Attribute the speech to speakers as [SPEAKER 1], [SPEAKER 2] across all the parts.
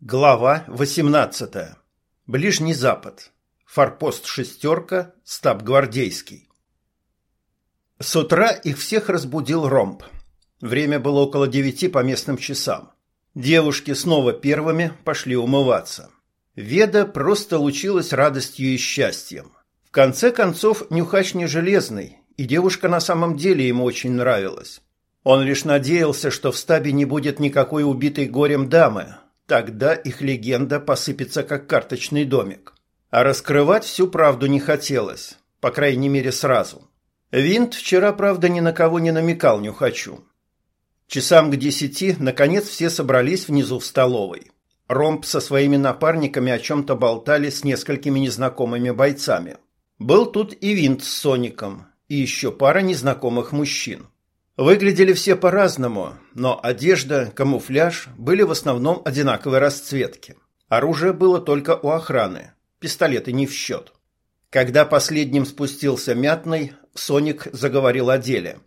[SPEAKER 1] Глава 18. Ближний Запад. Форпост «шестерка», стаб гвардейский. С утра их всех разбудил ромб. Время было около девяти по местным часам. Девушки снова первыми пошли умываться. Веда просто лучилась радостью и счастьем. В конце концов, нюхач не железный, и девушка на самом деле ему очень нравилась. Он лишь надеялся, что в стабе не будет никакой убитой горем дамы, Тогда их легенда посыпется как карточный домик. А раскрывать всю правду не хотелось, по крайней мере сразу. Винт вчера, правда, ни на кого не намекал нюхачу. Часам к десяти, наконец, все собрались внизу в столовой. Ромб со своими напарниками о чем-то болтали с несколькими незнакомыми бойцами. Был тут и Винт с Соником, и еще пара незнакомых мужчин. Выглядели все по-разному, но одежда, камуфляж были в основном одинаковой расцветки. Оружие было только у охраны, пистолеты не в счет. Когда последним спустился Мятный, Соник заговорил о деле.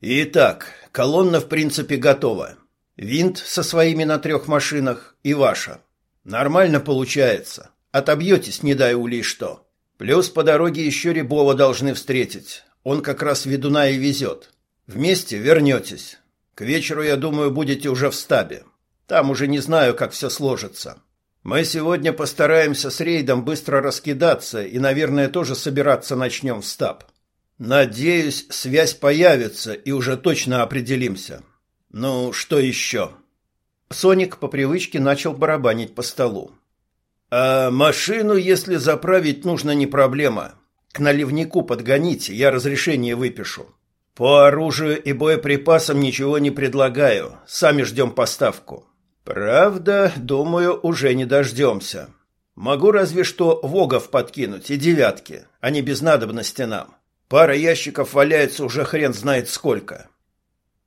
[SPEAKER 1] «Итак, колонна в принципе готова. Винт со своими на трех машинах и ваша. Нормально получается. Отобьетесь, не дай улей что. Плюс по дороге еще Рябова должны встретить. Он как раз ведуна и везет. Вместе вернетесь. К вечеру, я думаю, будете уже в стабе. Там уже не знаю, как все сложится. Мы сегодня постараемся с рейдом быстро раскидаться и, наверное, тоже собираться начнем в стаб. Надеюсь, связь появится и уже точно определимся. Ну, что еще? Соник по привычке начал барабанить по столу. А машину, если заправить, нужно не проблема. К наливнику подгоните, я разрешение выпишу. По оружию и боеприпасам ничего не предлагаю. Сами ждем поставку. Правда, думаю, уже не дождемся. Могу разве что вогов подкинуть и девятки, а не без надобности нам. Пара ящиков валяется уже хрен знает сколько.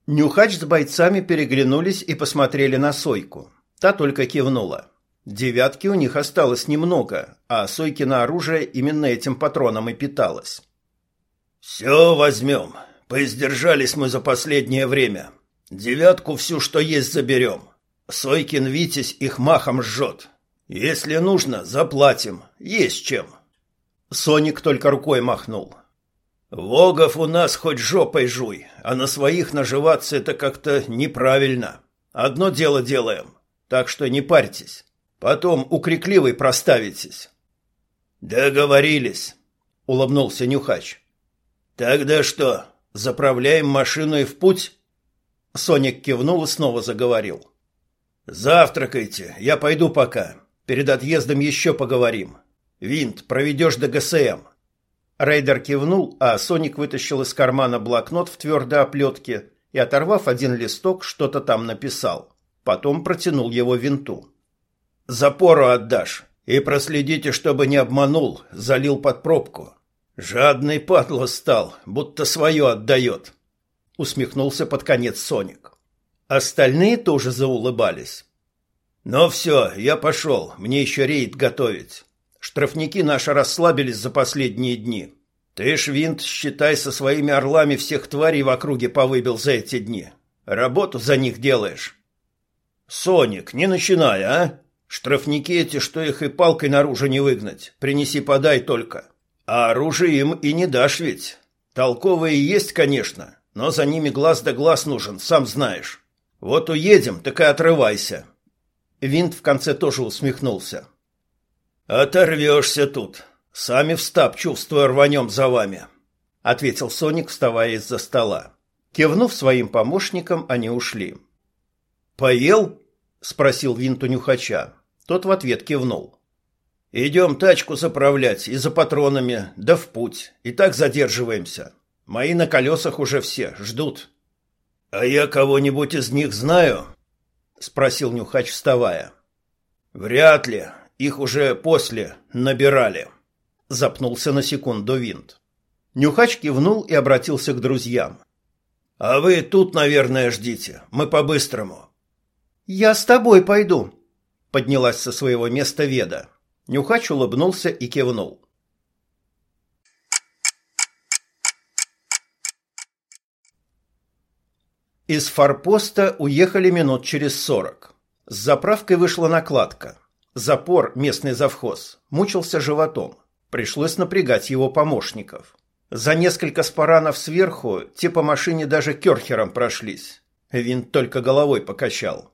[SPEAKER 1] Нюхач с бойцами переглянулись и посмотрели на Сойку. Та только кивнула. Девятки у них осталось немного, а Сойкино оружие именно этим патроном и питалось. «Все возьмем. Поиздержались мы за последнее время. Девятку всю, что есть, заберем. Сойкин Витязь их махом жжет. Если нужно, заплатим. Есть чем. Соник только рукой махнул. Вогов у нас хоть жопой жуй, а на своих наживаться это как-то неправильно. Одно дело делаем, так что не парьтесь. Потом уж проставитесь. Договорились, улыбнулся Нюхач. Тогда что, Заправляем машину и в путь. Соник кивнул и снова заговорил. Завтракайте, я пойду пока. Перед отъездом еще поговорим. Винт, проведешь до ГСМ. Рейдер кивнул, а Соник вытащил из кармана блокнот в твердой оплетке и, оторвав один листок, что-то там написал. Потом протянул его винту. «Запору отдашь и проследите, чтобы не обманул, залил под пробку. Жадный падла стал, будто свое отдает. Усмехнулся под конец Соник. Остальные тоже заулыбались. Но все, я пошел, мне еще рейд готовить. Штрафники наши расслабились за последние дни. Ты, Швинт, считай, со своими орлами всех тварей в округе повыбил за эти дни. Работу за них делаешь. Соник, не начинай, а? Штрафники эти, что их и палкой наружу не выгнать. Принеси, подай только. А оружие им и не дашь ведь. Толковые есть, конечно, но за ними глаз да глаз нужен, сам знаешь. Вот уедем, так и отрывайся. Винт в конце тоже усмехнулся. Оторвешься тут. Сами в стаб, чувствую, рванем за вами, ответил Соник, вставая из-за стола. Кивнув своим помощникам, они ушли. Поел? спросил Винт у нюхача. Тот в ответ кивнул. Идем тачку заправлять и за патронами, да в путь. И так задерживаемся. Мои на колесах уже все, ждут. А я кого-нибудь из них знаю? Спросил Нюхач, вставая. Вряд ли. Их уже после набирали. Запнулся на секунду винт. Нюхач кивнул и обратился к друзьям. А вы тут, наверное, ждите. Мы по-быстрому.
[SPEAKER 2] Я с тобой пойду.
[SPEAKER 1] Поднялась со своего места Веда. Нюхач улыбнулся и кивнул. Из форпоста уехали минут через сорок. С заправкой вышла накладка. Запор, местный завхоз, мучился животом. Пришлось напрягать его помощников. За несколько спаранов сверху те по машине даже керхером прошлись. Винт только головой покачал.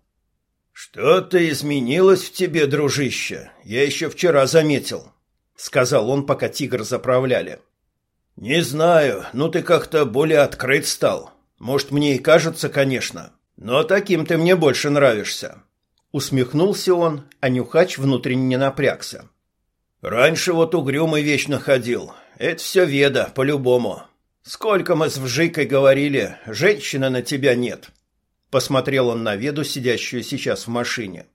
[SPEAKER 1] «Что-то изменилось в тебе, дружище. Я еще вчера заметил», — сказал он, пока тигр заправляли. «Не знаю, ну ты как-то более открыт стал. Может, мне и кажется, конечно. Но таким ты мне больше нравишься». Усмехнулся он, а Нюхач внутренне напрягся. «Раньше вот угрюмый вечно ходил. Это все веда, по-любому. Сколько мы с Вжикой говорили, женщины на тебя нет». Посмотрел он на веду, сидящую сейчас в машине.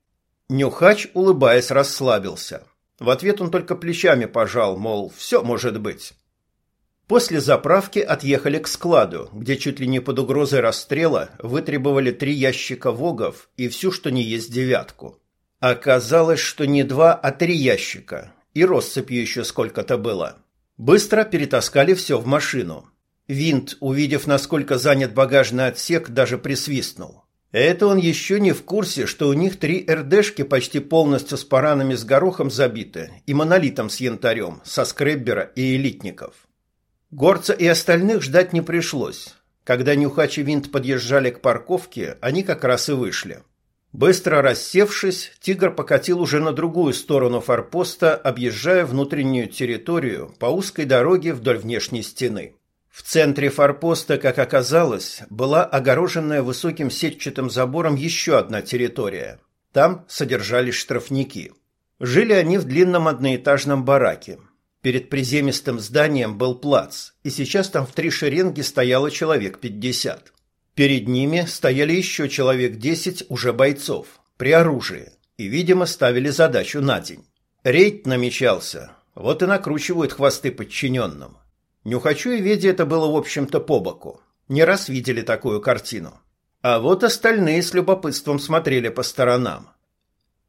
[SPEAKER 1] Нюхач, улыбаясь, расслабился. В ответ он только плечами пожал, мол, все может быть. После заправки отъехали к складу, где чуть ли не под угрозой расстрела вытребовали три ящика вогов и всю, что не есть девятку. Оказалось, что не два, а три ящика, и россыпью еще сколько-то было. Быстро перетаскали все в машину. Винт, увидев, насколько занят багажный отсек, даже присвистнул. Это он еще не в курсе, что у них три РДшки почти полностью с паранами с горохом забиты и монолитом с янтарем, со скреббера и элитников. Горца и остальных ждать не пришлось. Когда Нюхач и Винт подъезжали к парковке, они как раз и вышли. Быстро рассевшись, тигр покатил уже на другую сторону форпоста, объезжая внутреннюю территорию по узкой дороге вдоль внешней стены. В центре форпоста, как оказалось, была огороженная высоким сетчатым забором еще одна территория. Там содержались штрафники. Жили они в длинном одноэтажном бараке. Перед приземистым зданием был плац, и сейчас там в три шеренги стояло человек пятьдесят. Перед ними стояли еще человек десять уже бойцов, при оружии, и, видимо, ставили задачу на день. Рейд намечался, вот и накручивают хвосты подчиненным. Нюхачу и Веде это было, в общем-то, по боку. Не раз видели такую картину. А вот остальные с любопытством смотрели по сторонам.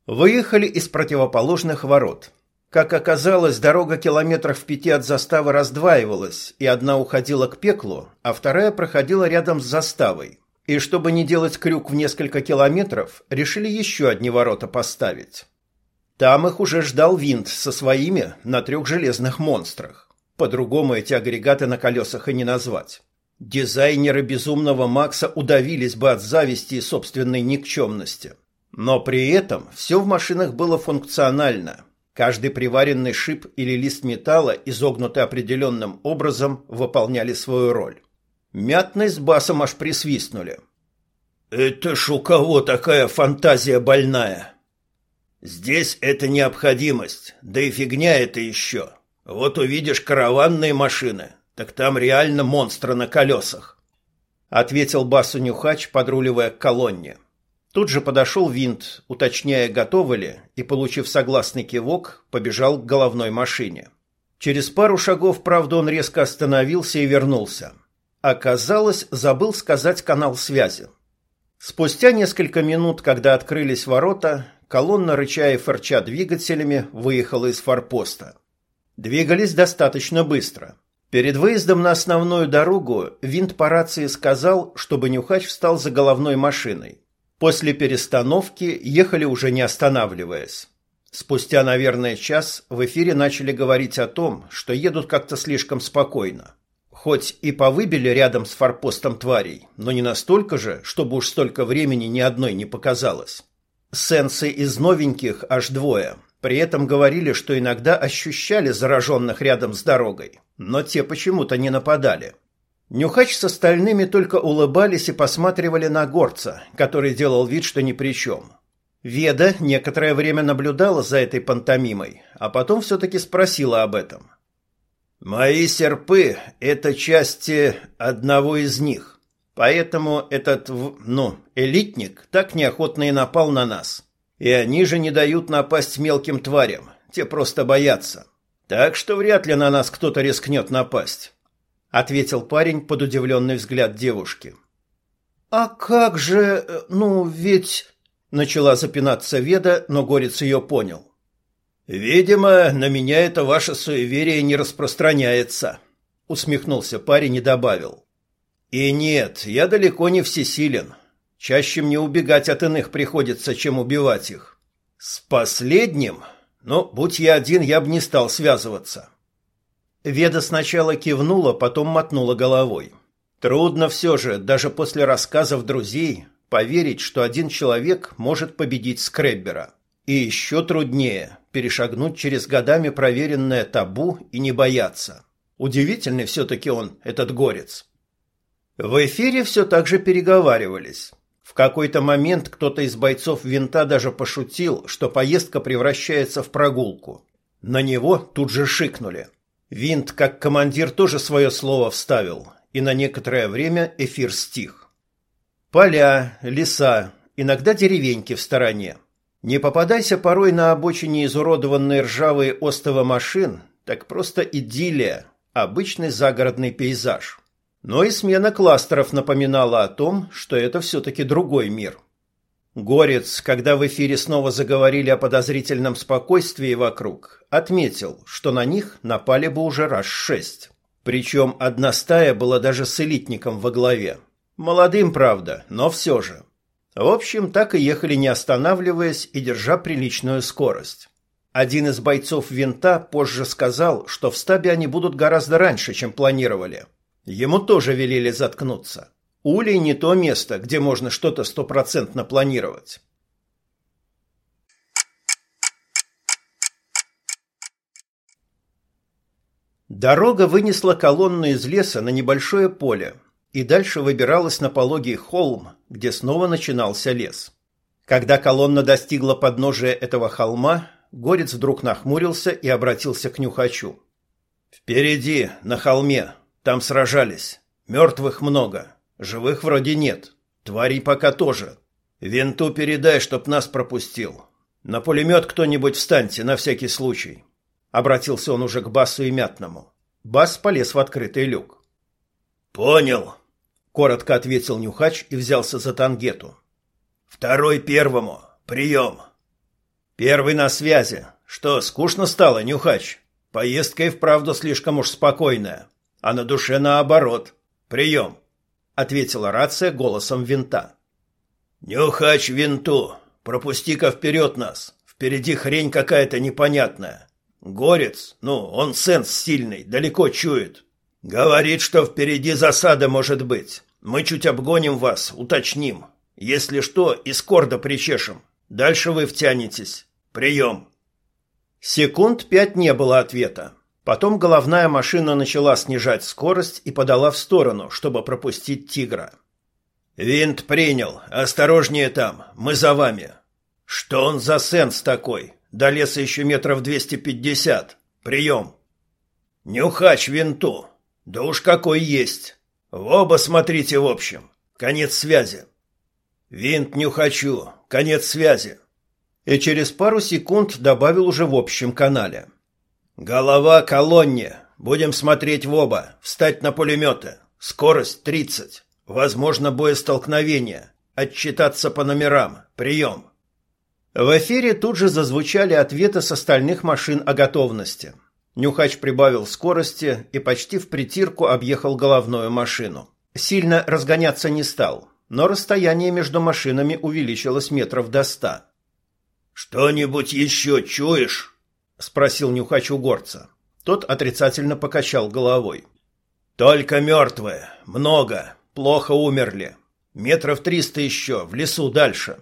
[SPEAKER 1] Выехали из противоположных ворот – как оказалось, дорога километров в пяти от заставы раздваивалась, и одна уходила к пеклу, а вторая проходила рядом с заставой. И чтобы не делать крюк в несколько километров, решили еще одни ворота поставить. Там их уже ждал винт со своими на трех железных монстрах. По-другому эти агрегаты на колесах и не назвать. Дизайнеры безумного Макса удавились бы от зависти и собственной никчемности. Но при этом все в машинах было функционально – Каждый приваренный шип или лист металла, изогнутый определенным образом, выполняли свою роль. Мятный с басом аж присвистнули. «Это ж у кого такая фантазия больная?» «Здесь это необходимость, да и фигня это еще. Вот увидишь караванные машины, так там реально монстры на колесах», — ответил Басу Нюхач, подруливая к колонне. Тут же подошел винт, уточняя, готовы ли, и, получив согласный кивок, побежал к головной машине. Через пару шагов, правда, он резко остановился и вернулся. Оказалось, забыл сказать канал связи. Спустя несколько минут, когда открылись ворота, колонна, рыча и фырча двигателями, выехала из форпоста. Двигались достаточно быстро. Перед выездом на основную дорогу винт по рации сказал, чтобы Нюхач встал за головной машиной. После перестановки ехали уже не останавливаясь. Спустя, наверное, час в эфире начали говорить о том, что едут как-то слишком спокойно. Хоть и повыбили рядом с форпостом тварей, но не настолько же, чтобы уж столько времени ни одной не показалось. Сенсы из новеньких аж двое. При этом говорили, что иногда ощущали зараженных рядом с дорогой, но те почему-то не нападали. Нюхач с остальными только улыбались и посматривали на горца, который делал вид, что ни при чем. Веда некоторое время наблюдала за этой пантомимой, а потом все-таки спросила об этом. «Мои серпы — это части одного из них, поэтому этот, ну, элитник так неохотно и напал на нас. И они же не дают напасть мелким тварям, те просто боятся. Так что вряд ли на нас кто-то рискнет напасть» ответил парень под удивленный взгляд девушки. А как же, э, ну, ведь начала запинаться Веда, но Горец ее понял. Видимо, на меня это ваше суеверие не распространяется, усмехнулся парень и добавил: И нет, я далеко не всесилен. Чаще мне убегать от иных приходится, чем убивать их. С последним? Ну, будь я один, я бы не стал связываться. Веда сначала кивнула, потом мотнула головой. Трудно все же, даже после рассказов друзей, поверить, что один человек может победить Скреббера. И еще труднее перешагнуть через годами проверенное табу и не бояться. Удивительный все-таки он, этот горец. В эфире все так же переговаривались. В какой-то момент кто-то из бойцов винта даже пошутил, что поездка превращается в прогулку. На него тут же шикнули. Винт, как командир, тоже свое слово вставил, и на некоторое время эфир стих. Поля, леса, иногда деревеньки в стороне. Не попадайся порой на обочине изуродованные ржавые остовы машин, так просто идиллия, обычный загородный пейзаж. Но и смена кластеров напоминала о том, что это все-таки другой мир. Горец, когда в эфире снова заговорили о подозрительном спокойствии вокруг, отметил, что на них напали бы уже раз шесть. Причем одна стая была даже с элитником во главе. Молодым, правда, но все же. В общем, так и ехали не останавливаясь и держа приличную скорость. Один из бойцов винта позже сказал, что в стабе они будут гораздо раньше, чем планировали. Ему тоже велели заткнуться. Улей не то место, где можно что-то стопроцентно планировать. Дорога вынесла колонну из леса на небольшое поле и дальше выбиралась на пологий холм, где снова начинался лес. Когда колонна достигла подножия этого холма, Горец вдруг нахмурился и обратился к Нюхачу. «Впереди, на холме, там сражались. Мертвых много. Живых вроде нет. Тварей пока тоже. Винту передай, чтоб нас пропустил. На пулемет кто-нибудь встаньте, на всякий случай. Обратился он уже к Басу и Мятному. Бас полез в открытый люк. «Понял», — коротко ответил Нюхач и взялся за тангету. «Второй первому. Прием». «Первый на связи. Что, скучно стало, Нюхач? Поездка и вправду слишком уж спокойная а на душе наоборот. Прием!» — ответила рация голосом винта. «Нюхач винту! Пропусти-ка вперед нас! Впереди хрень какая-то непонятная. Горец, ну, он сенс сильный, далеко чует. Говорит, что впереди засада может быть. Мы чуть обгоним вас, уточним. Если что, из корда причешем. Дальше вы втянетесь. Прием!» Секунд пять не было ответа. Потом головная машина начала снижать скорость и подала в сторону, чтобы пропустить тигра. «Винт принял. Осторожнее там. Мы за вами». «Что он за сенс такой? До леса еще метров двести пятьдесят. Прием». «Нюхач винту. Да уж какой есть. В оба смотрите в общем. Конец связи». «Винт нюхачу. Конец связи». И через пару секунд добавил уже в общем канале. «Голова колонне. Будем смотреть в оба. Встать на пулеметы. Скорость 30. Возможно, боестолкновение. Отчитаться по номерам. Прием». В эфире тут же зазвучали ответы с остальных машин о готовности. Нюхач прибавил скорости и почти в притирку объехал головную машину. Сильно разгоняться не стал, но расстояние между машинами увеличилось метров до ста. «Что-нибудь еще чуешь?» — спросил нюхач у горца. Тот отрицательно покачал головой. «Только мертвые. Много. Плохо умерли. Метров триста еще, в лесу дальше».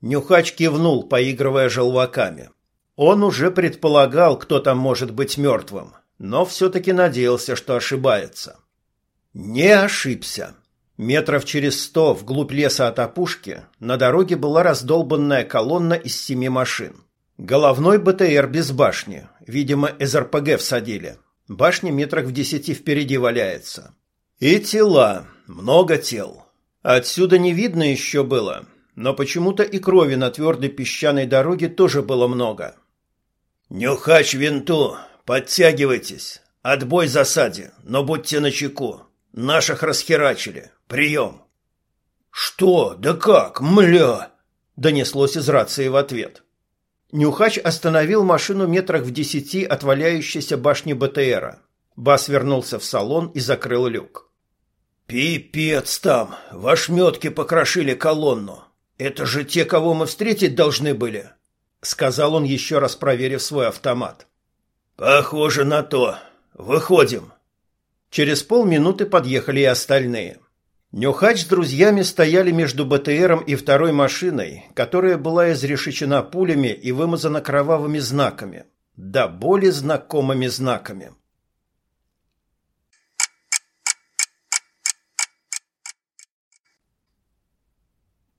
[SPEAKER 1] Нюхач кивнул, поигрывая желваками. Он уже предполагал, кто там может быть мертвым, но все-таки надеялся, что ошибается. Не ошибся. Метров через сто вглубь леса от опушки на дороге была раздолбанная колонна из семи машин. Головной БТР без башни. Видимо, из РПГ всадили. Башня метрах в десяти впереди валяется. И тела. Много тел. Отсюда не видно еще было. Но почему-то и крови на твердой песчаной дороге тоже было много. «Нюхач винту! Подтягивайтесь! Отбой засаде, но будьте начеку! Наших расхерачили! Прием!» «Что? Да как? Мля!» — донеслось из рации в ответ. Нюхач остановил машину метрах в десяти от валяющейся башни БТРа. Бас вернулся в салон и закрыл люк. Пипец там, в ошметке покрошили колонну. Это же те, кого мы встретить должны были, сказал он еще раз проверив свой автомат. Похоже на то. Выходим. Через полминуты подъехали и остальные. Нюхач с друзьями стояли между БТРом и второй машиной, которая была изрешечена пулями и вымазана кровавыми знаками. Да более знакомыми знаками.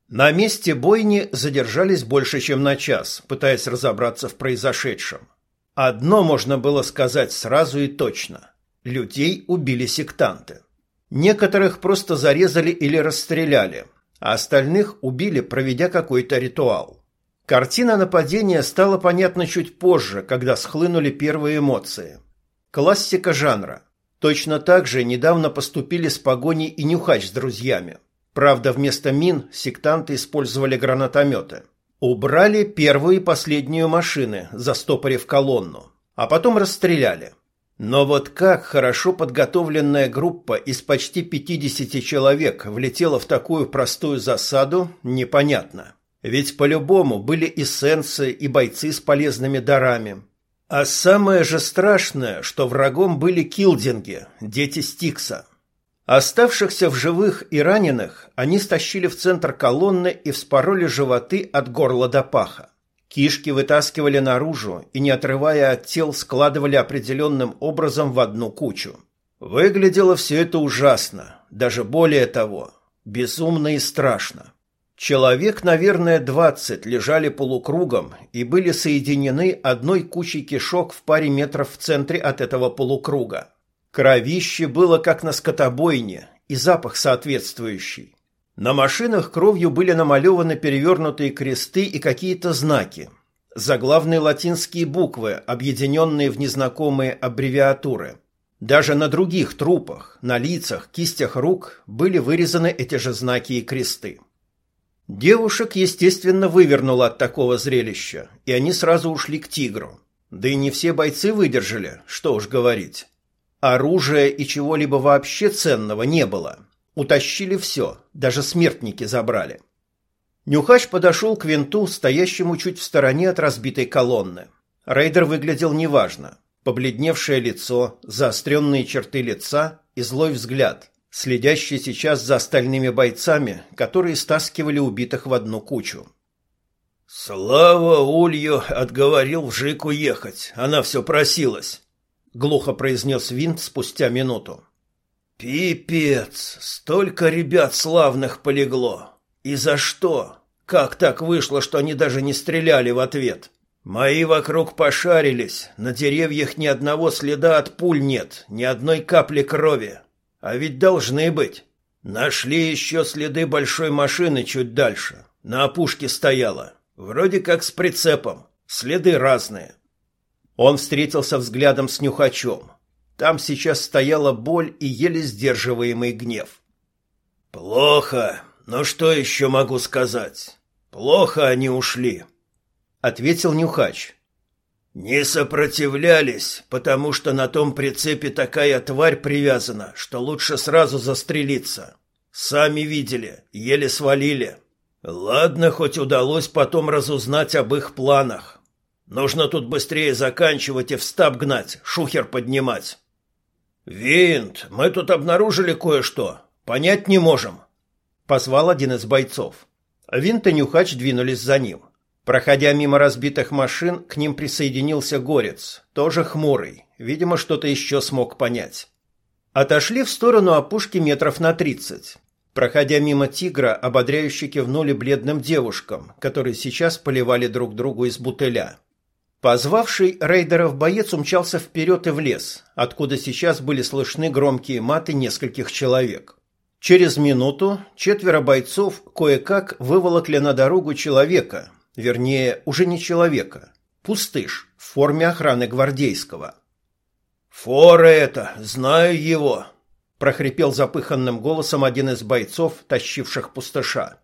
[SPEAKER 1] На месте бойни задержались больше, чем на час, пытаясь разобраться в произошедшем. Одно можно было сказать сразу и точно. Людей убили сектанты. Некоторых просто зарезали или расстреляли, а остальных убили, проведя какой-то ритуал. Картина нападения стала понятна чуть позже, когда схлынули первые эмоции. Классика жанра. Точно так же недавно поступили с погоней и Нюхач с друзьями. Правда, вместо мин сектанты использовали гранатометы. Убрали первую и последнюю машины, застопорив колонну, а потом расстреляли. Но вот как хорошо подготовленная группа из почти 50 человек влетела в такую простую засаду, непонятно. Ведь по-любому были и сенсы, и бойцы с полезными дарами. А самое же страшное, что врагом были килдинги, дети Стикса. Оставшихся в живых и раненых они стащили в центр колонны и вспороли животы от горла до паха. Кишки вытаскивали наружу и, не отрывая от тел, складывали определенным образом в одну кучу. Выглядело все это ужасно, даже более того, безумно и страшно. Человек, наверное, двадцать лежали полукругом и были соединены одной кучей кишок в паре метров в центре от этого полукруга. Кровище было как на скотобойне, и запах соответствующий. На машинах кровью были намалеваны перевернутые кресты и какие-то знаки. Заглавные латинские буквы, объединенные в незнакомые аббревиатуры. Даже на других трупах, на лицах, кистях рук были вырезаны эти же знаки и кресты. Девушек, естественно, вывернуло от такого зрелища, и они сразу ушли к тигру. Да и не все бойцы выдержали, что уж говорить. Оружия и чего-либо вообще ценного не было. Утащили все, даже смертники забрали. Нюхач подошел к винту, стоящему чуть в стороне от разбитой колонны. Рейдер выглядел неважно. Побледневшее лицо, заостренные черты лица и злой взгляд, следящий сейчас за остальными бойцами, которые стаскивали убитых в одну кучу. «Слава Улью отговорил в Жику ехать, она все просилась», — глухо произнес Винт спустя минуту. Пипец, столько ребят славных полегло. И за что? Как так вышло, что они даже не стреляли в ответ? Мои вокруг пошарились, на деревьях ни одного следа от пуль нет, ни одной капли крови. А ведь должны быть. Нашли еще следы большой машины чуть дальше. На опушке стояла. Вроде как с прицепом. Следы разные. Он встретился взглядом с нюхачом. Там сейчас стояла боль и еле сдерживаемый гнев. «Плохо. Но что еще могу сказать? Плохо они ушли», — ответил Нюхач. «Не сопротивлялись, потому что на том прицепе такая тварь привязана, что лучше сразу застрелиться. Сами видели, еле свалили. Ладно, хоть удалось потом разузнать об их планах. Нужно тут быстрее заканчивать и в стаб гнать, шухер поднимать». «Винт, мы тут обнаружили кое-что. Понять не можем», — позвал один из бойцов. Винт и Нюхач двинулись за ним. Проходя мимо разбитых машин, к ним присоединился Горец, тоже хмурый, видимо, что-то еще смог понять. Отошли в сторону опушки метров на тридцать. Проходя мимо тигра, ободряюще кивнули бледным девушкам, которые сейчас поливали друг другу из бутыля. Позвавший рейдеров боец умчался вперед и в лес, откуда сейчас были слышны громкие маты нескольких человек. Через минуту четверо бойцов кое-как выволокли на дорогу человека, вернее, уже не человека, пустыш в форме охраны гвардейского. «Фора это, знаю его!» – прохрипел запыханным голосом один из бойцов, тащивших пустыша.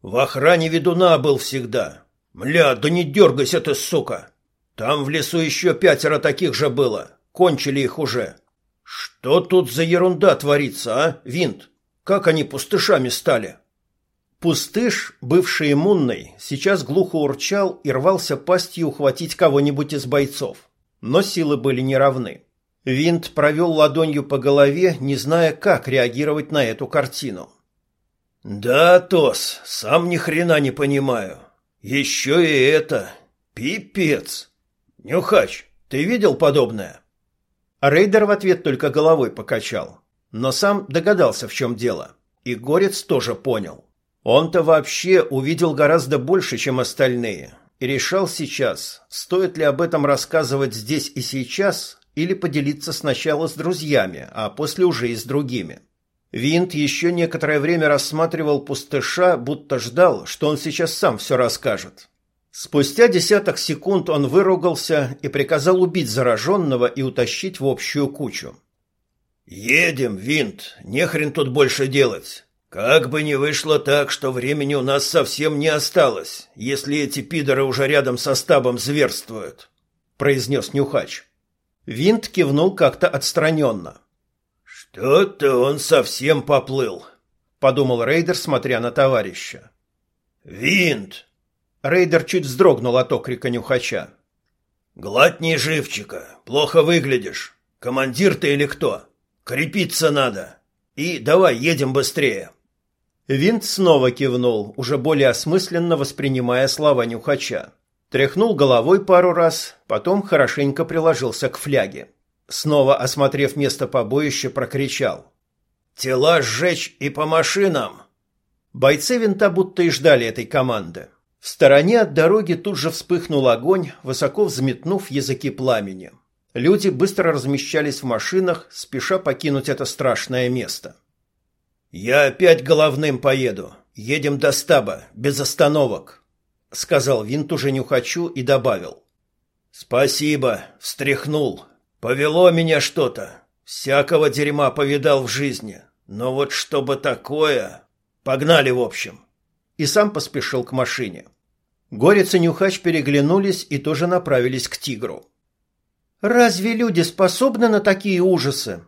[SPEAKER 1] «В охране ведуна был всегда. Мля, да не дергайся ты, сука!» Там в лесу еще пятеро таких же было. Кончили их уже. Что тут за ерунда творится, а, Винт? Как они пустышами стали? Пустыш, бывший иммунный, сейчас глухо урчал и рвался пастью ухватить кого-нибудь из бойцов. Но силы были неравны. Винт провел ладонью по голове, не зная, как реагировать на эту картину. «Да, Тос, сам ни хрена не понимаю. Еще и это. Пипец. Нюхач, ты видел подобное?» Рейдер в ответ только головой покачал, но сам догадался, в чем дело. И Горец тоже понял. Он-то вообще увидел гораздо больше, чем остальные, и решал сейчас, стоит ли об этом рассказывать здесь и сейчас, или поделиться сначала с друзьями, а после уже и с другими. Винт еще некоторое время рассматривал пустыша, будто ждал, что он сейчас сам все расскажет. Спустя десяток секунд он выругался и приказал убить зараженного и утащить в общую кучу. «Едем, Винт, нехрен тут больше делать. Как бы ни вышло так, что времени у нас совсем не осталось, если эти пидоры уже рядом со стабом зверствуют», — произнес Нюхач. Винт кивнул как-то отстраненно. «Что-то он совсем поплыл», — подумал Рейдер, смотря на товарища. «Винт!» Рейдер чуть вздрогнул от окрика Нюхача. «Глотни живчика, плохо выглядишь. Командир ты или кто? Крепиться надо. И давай едем быстрее». Винт снова кивнул, уже более осмысленно воспринимая слова Нюхача. Тряхнул головой пару раз, потом хорошенько приложился к фляге. Снова осмотрев место побоища, прокричал. «Тела сжечь и по машинам!» Бойцы винта будто и ждали этой команды. В стороне от дороги тут же вспыхнул огонь, высоко взметнув языки пламени. Люди быстро размещались в машинах, спеша покинуть это страшное место. «Я опять головным поеду. Едем до стаба, без остановок», — сказал Винт уже нюхачу и добавил. «Спасибо, встряхнул. Повело меня что-то. Всякого дерьма повидал в жизни. Но вот чтобы такое... Погнали, в общем». И сам поспешил к машине. Горец и Нюхач переглянулись и тоже направились к тигру. «Разве люди способны на такие ужасы?»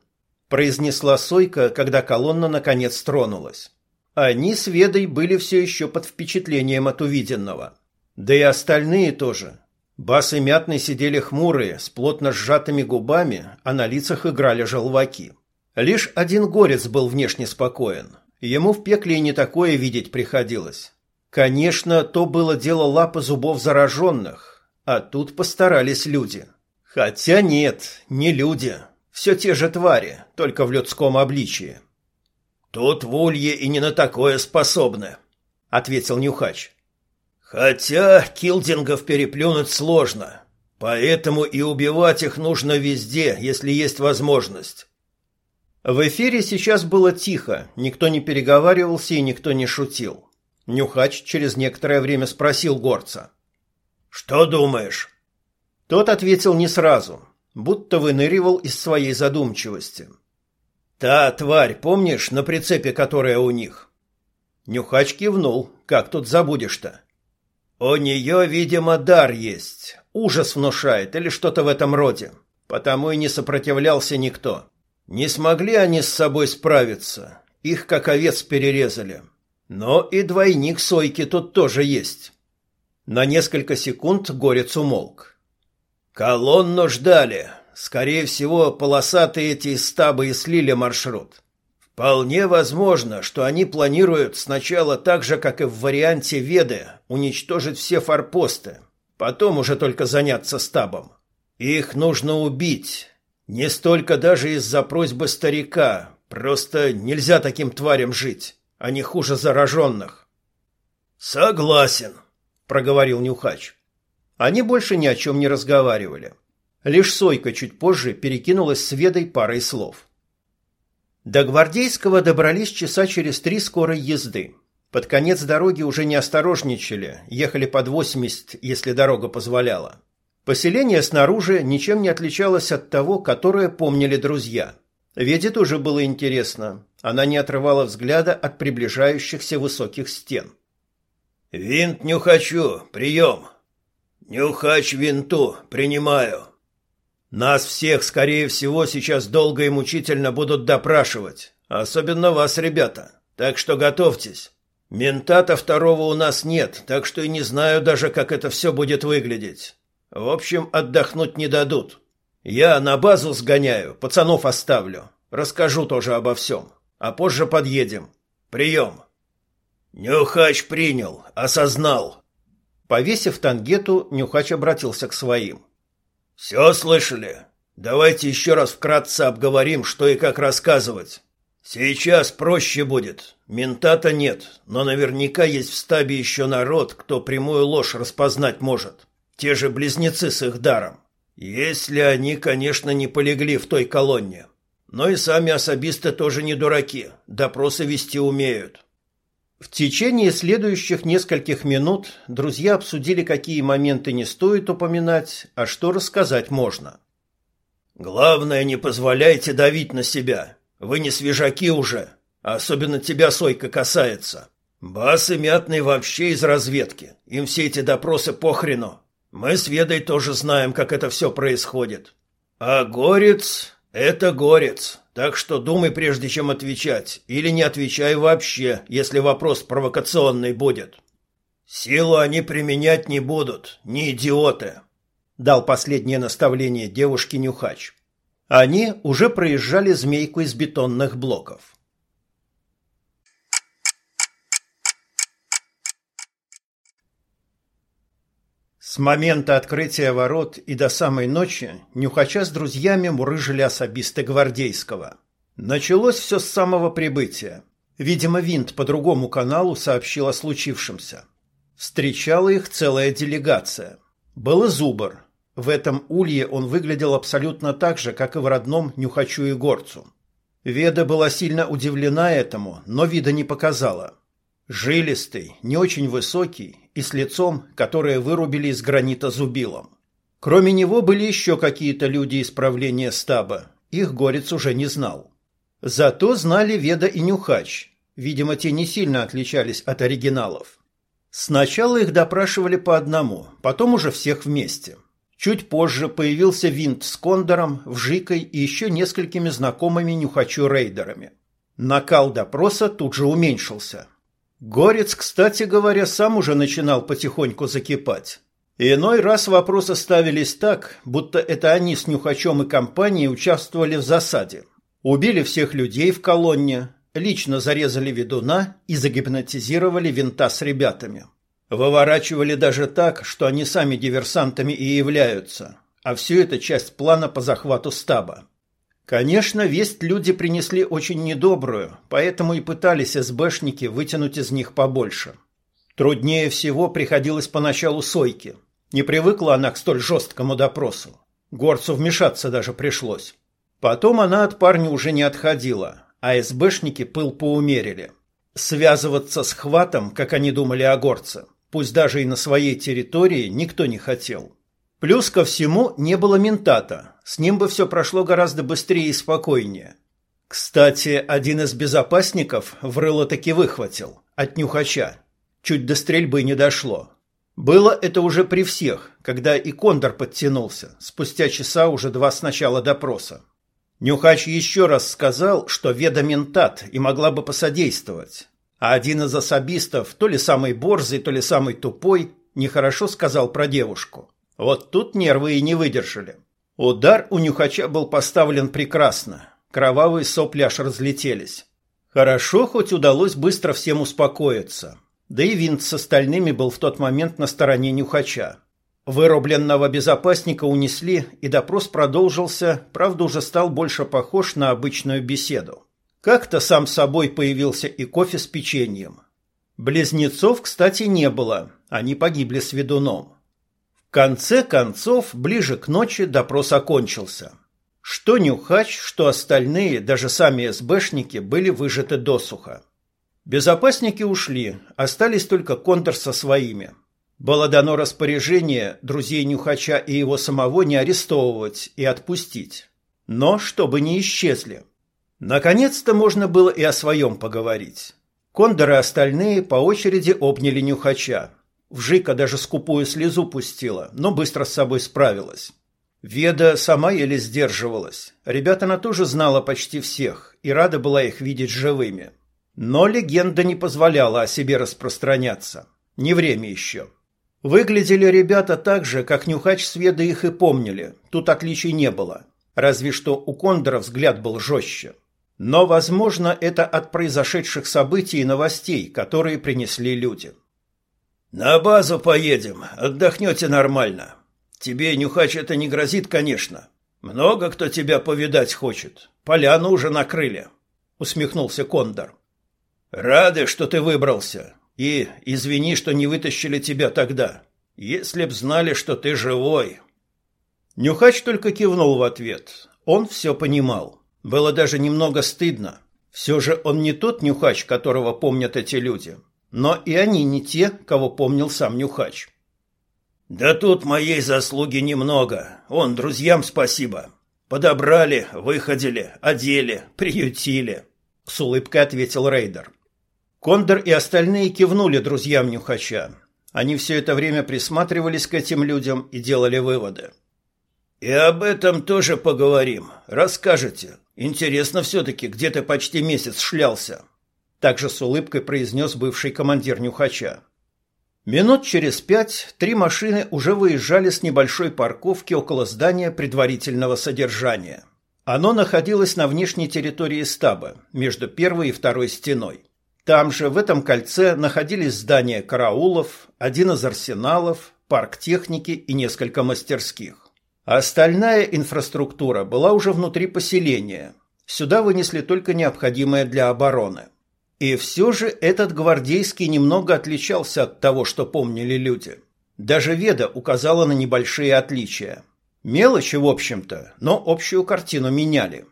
[SPEAKER 1] произнесла Сойка, когда колонна наконец тронулась. Они с Ведой были все еще под впечатлением от увиденного. Да и остальные тоже. Бас и Мятный сидели хмурые, с плотно сжатыми губами, а на лицах играли желваки. Лишь один горец был внешне спокоен. Ему в пекле и не такое видеть приходилось. Конечно, то было дело лапы зубов зараженных, а тут постарались люди. Хотя нет, не люди. Все те же твари, только в людском обличии. «Тут в и не на такое способны», — ответил Нюхач. «Хотя килдингов переплюнуть сложно, поэтому и убивать их нужно везде, если есть возможность». В эфире сейчас было тихо, никто не переговаривался и никто не шутил. Нюхач через некоторое время спросил горца. «Что думаешь?» Тот ответил не сразу, будто выныривал из своей задумчивости. «Та тварь, помнишь, на прицепе, которая у них?» Нюхач кивнул. «Как тут забудешь-то?» «У нее, видимо, дар есть. Ужас внушает или что-то в этом роде. Потому и не сопротивлялся никто. Не смогли они с собой справиться. Их как овец перерезали. Но и двойник Сойки тут тоже есть». На несколько секунд горец умолк. Колонну ждали. Скорее всего, полосатые эти стабы и слили маршрут. Вполне возможно, что они планируют сначала так же, как и в варианте Веды, уничтожить все форпосты, потом уже только заняться стабом. Их нужно убить. Не столько даже из-за просьбы старика, просто нельзя таким тварям жить. Они хуже зараженных. «Согласен», — проговорил Нюхач. Они больше ни о чем не разговаривали. Лишь Сойка чуть позже перекинулась с Ведой парой слов. До Гвардейского добрались часа через три скорой езды. Под конец дороги уже не осторожничали, ехали под 80, если дорога позволяла. Поселение снаружи ничем не отличалось от того, которое помнили друзья. Веде тоже было интересно. Она не отрывала взгляда от приближающихся высоких стен. «Винт не хочу, прием!» «Нюхач винту, принимаю». Нас всех, скорее всего, сейчас долго и мучительно будут допрашивать. Особенно вас, ребята. Так что готовьтесь. Ментата второго у нас нет, так что и не знаю даже, как это все будет выглядеть. В общем, отдохнуть не дадут. Я на базу сгоняю, пацанов оставлю. Расскажу тоже обо всем. А позже подъедем. Прием. Нюхач принял, осознал. Повесив тангету, Нюхач обратился к своим. «Все слышали? Давайте еще раз вкратце обговорим, что и как рассказывать. Сейчас проще будет. Ментата нет, но наверняка есть в стабе еще народ, кто прямую ложь распознать может. Те же близнецы с их даром. Если они, конечно, не полегли в той колонне. Но и сами особисты тоже не дураки, допросы вести умеют. В течение следующих нескольких минут друзья обсудили, какие моменты не стоит упоминать, а что рассказать можно. «Главное, не позволяйте давить на себя. Вы не свежаки уже. Особенно тебя, Сойка, касается. Бас и вообще из разведки. Им все эти допросы похрену. Мы с Ведой тоже знаем, как это все происходит. А Горец — это Горец. Так что думай, прежде чем отвечать, или не отвечай вообще, если вопрос провокационный будет. Силу они применять не будут, не идиоты, дал последнее наставление девушке Нюхач. Они уже проезжали змейку из бетонных блоков. С момента открытия ворот и до самой ночи Нюхача с друзьями мурыжили особисты Гвардейского. Началось все с самого прибытия. Видимо, Винт по другому каналу сообщил о случившемся. Встречала их целая делегация. Был и Зубр. В этом улье он выглядел абсолютно так же, как и в родном Нюхачу и Горцу. Веда была сильно удивлена этому, но вида не показала. Жилистый, не очень высокий и с лицом, которое вырубили из гранита зубилом. Кроме него были еще какие-то люди из правления стаба. Их горец уже не знал. Зато знали Веда и Нюхач. Видимо, те не сильно отличались от оригиналов. Сначала их допрашивали по одному, потом уже всех вместе. Чуть позже появился Винт с Кондором, Вжикой и еще несколькими знакомыми Нюхачу рейдерами. Накал допроса тут же уменьшился. Горец, кстати говоря, сам уже начинал потихоньку закипать. иной раз вопросы ставились так, будто это они с Нюхачом и компанией участвовали в засаде. Убили всех людей в колонне, лично зарезали ведуна и загипнотизировали винта с ребятами. Выворачивали даже так, что они сами диверсантами и являются, а все это часть плана по захвату стаба. Конечно, весть люди принесли очень недобрую, поэтому и пытались СБшники вытянуть из них побольше. Труднее всего приходилось поначалу Сойке. Не привыкла она к столь жесткому допросу. Горцу вмешаться даже пришлось. Потом она от парня уже не отходила, а СБшники пыл поумерили. Связываться с хватом, как они думали о горце, пусть даже и на своей территории, никто не хотел. Плюс ко всему не было ментата, с ним бы все прошло гораздо быстрее и спокойнее. Кстати, один из безопасников в рыло таки выхватил, от нюхача. Чуть до стрельбы не дошло. Было это уже при всех, когда и Кондор подтянулся, спустя часа уже два с начала допроса. Нюхач еще раз сказал, что веда ментат и могла бы посодействовать. А один из особистов, то ли самый борзый, то ли самый тупой, нехорошо сказал про девушку. Вот тут нервы и не выдержали. Удар у нюхача был поставлен прекрасно. Кровавые сопли аж разлетелись. Хорошо, хоть удалось быстро всем успокоиться. Да и винт с остальными был в тот момент на стороне нюхача. Вырубленного безопасника унесли, и допрос продолжился, правда уже стал больше похож на обычную беседу. Как-то сам собой появился и кофе с печеньем. Близнецов, кстати, не было, они погибли с ведуном. Конце концов, ближе к ночи допрос окончился. Что Нюхач, что остальные, даже сами СБшники, были выжаты досуха. Безопасники ушли, остались только Контр со своими. Было дано распоряжение друзей Нюхача и его самого не арестовывать и отпустить. Но чтобы не исчезли. Наконец-то можно было и о своем поговорить. Кондор и остальные по очереди обняли Нюхача. Вжика даже скупую слезу пустила, но быстро с собой справилась. Веда сама еле сдерживалась. Ребят она тоже знала почти всех и рада была их видеть живыми. Но легенда не позволяла о себе распространяться. Не время еще. Выглядели ребята так же, как Нюхач с Ведой их и помнили. Тут отличий не было. Разве что у Кондора взгляд был жестче. Но, возможно, это от произошедших событий и новостей, которые принесли люди. «На базу поедем, отдохнете нормально. Тебе, Нюхач, это не грозит, конечно. Много кто тебя повидать хочет. Поляну уже накрыли», — усмехнулся Кондор. «Рады, что ты выбрался. И извини, что не вытащили тебя тогда. Если б знали, что ты живой». Нюхач только кивнул в ответ. Он все понимал. Было даже немного стыдно. Все же он не тот Нюхач, которого помнят эти люди. Но и они не те, кого помнил сам Нюхач. «Да тут моей заслуги немного. Он, друзьям спасибо. Подобрали, выходили, одели, приютили», — с улыбкой ответил Рейдер. Кондор и остальные кивнули друзьям Нюхача. Они все это время присматривались к этим людям и делали выводы. «И об этом тоже поговорим. Расскажете. Интересно все-таки, где ты почти месяц шлялся?» Также с улыбкой произнес бывший командир Нюхача. Минут через пять три машины уже выезжали с небольшой парковки около здания предварительного содержания. Оно находилось на внешней территории стаба, между первой и второй стеной. Там же, в этом кольце, находились здания караулов, один из арсеналов, парк техники и несколько мастерских. А остальная инфраструктура была уже внутри поселения. Сюда вынесли только необходимое для обороны. И все же этот гвардейский немного отличался от того, что помнили люди. Даже Веда указала на небольшие отличия. Мелочи, в общем-то, но общую картину меняли.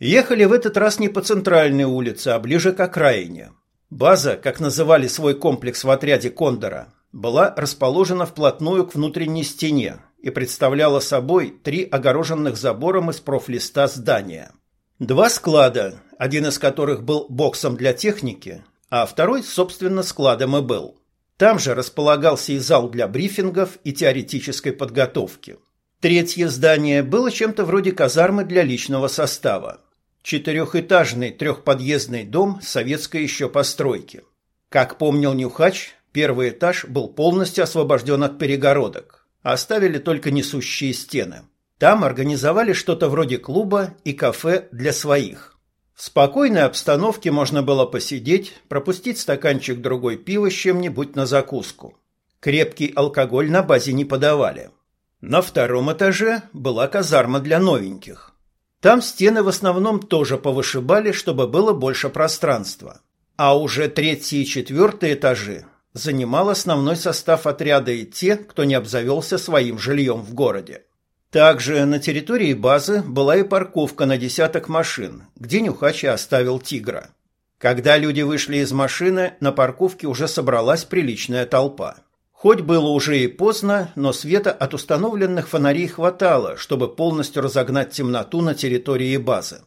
[SPEAKER 1] Ехали в этот раз не по центральной улице, а ближе к окраине. База, как называли свой комплекс в отряде Кондора, была расположена вплотную к внутренней стене и представляла собой три огороженных забором из профлиста здания. Два склада, один из которых был боксом для техники, а второй, собственно, складом и был. Там же располагался и зал для брифингов и теоретической подготовки. Третье здание было чем-то вроде казармы для личного состава. Четырехэтажный трехподъездный дом советской еще постройки. Как помнил Нюхач, первый этаж был полностью освобожден от перегородок. Оставили только несущие стены. Там организовали что-то вроде клуба и кафе для своих. В спокойной обстановке можно было посидеть, пропустить стаканчик другой пива с чем-нибудь на закуску. Крепкий алкоголь на базе не подавали. На втором этаже была казарма для новеньких. Там стены в основном тоже повышибали, чтобы было больше пространства. А уже третий и четвертый этажи занимал основной состав отряда и те, кто не обзавелся своим жильем в городе. Также на территории базы была и парковка на десяток машин, где Нюхачи оставил «Тигра». Когда люди вышли из машины, на парковке уже собралась приличная толпа. Хоть было уже и поздно, но света от установленных фонарей хватало, чтобы полностью разогнать темноту на территории базы.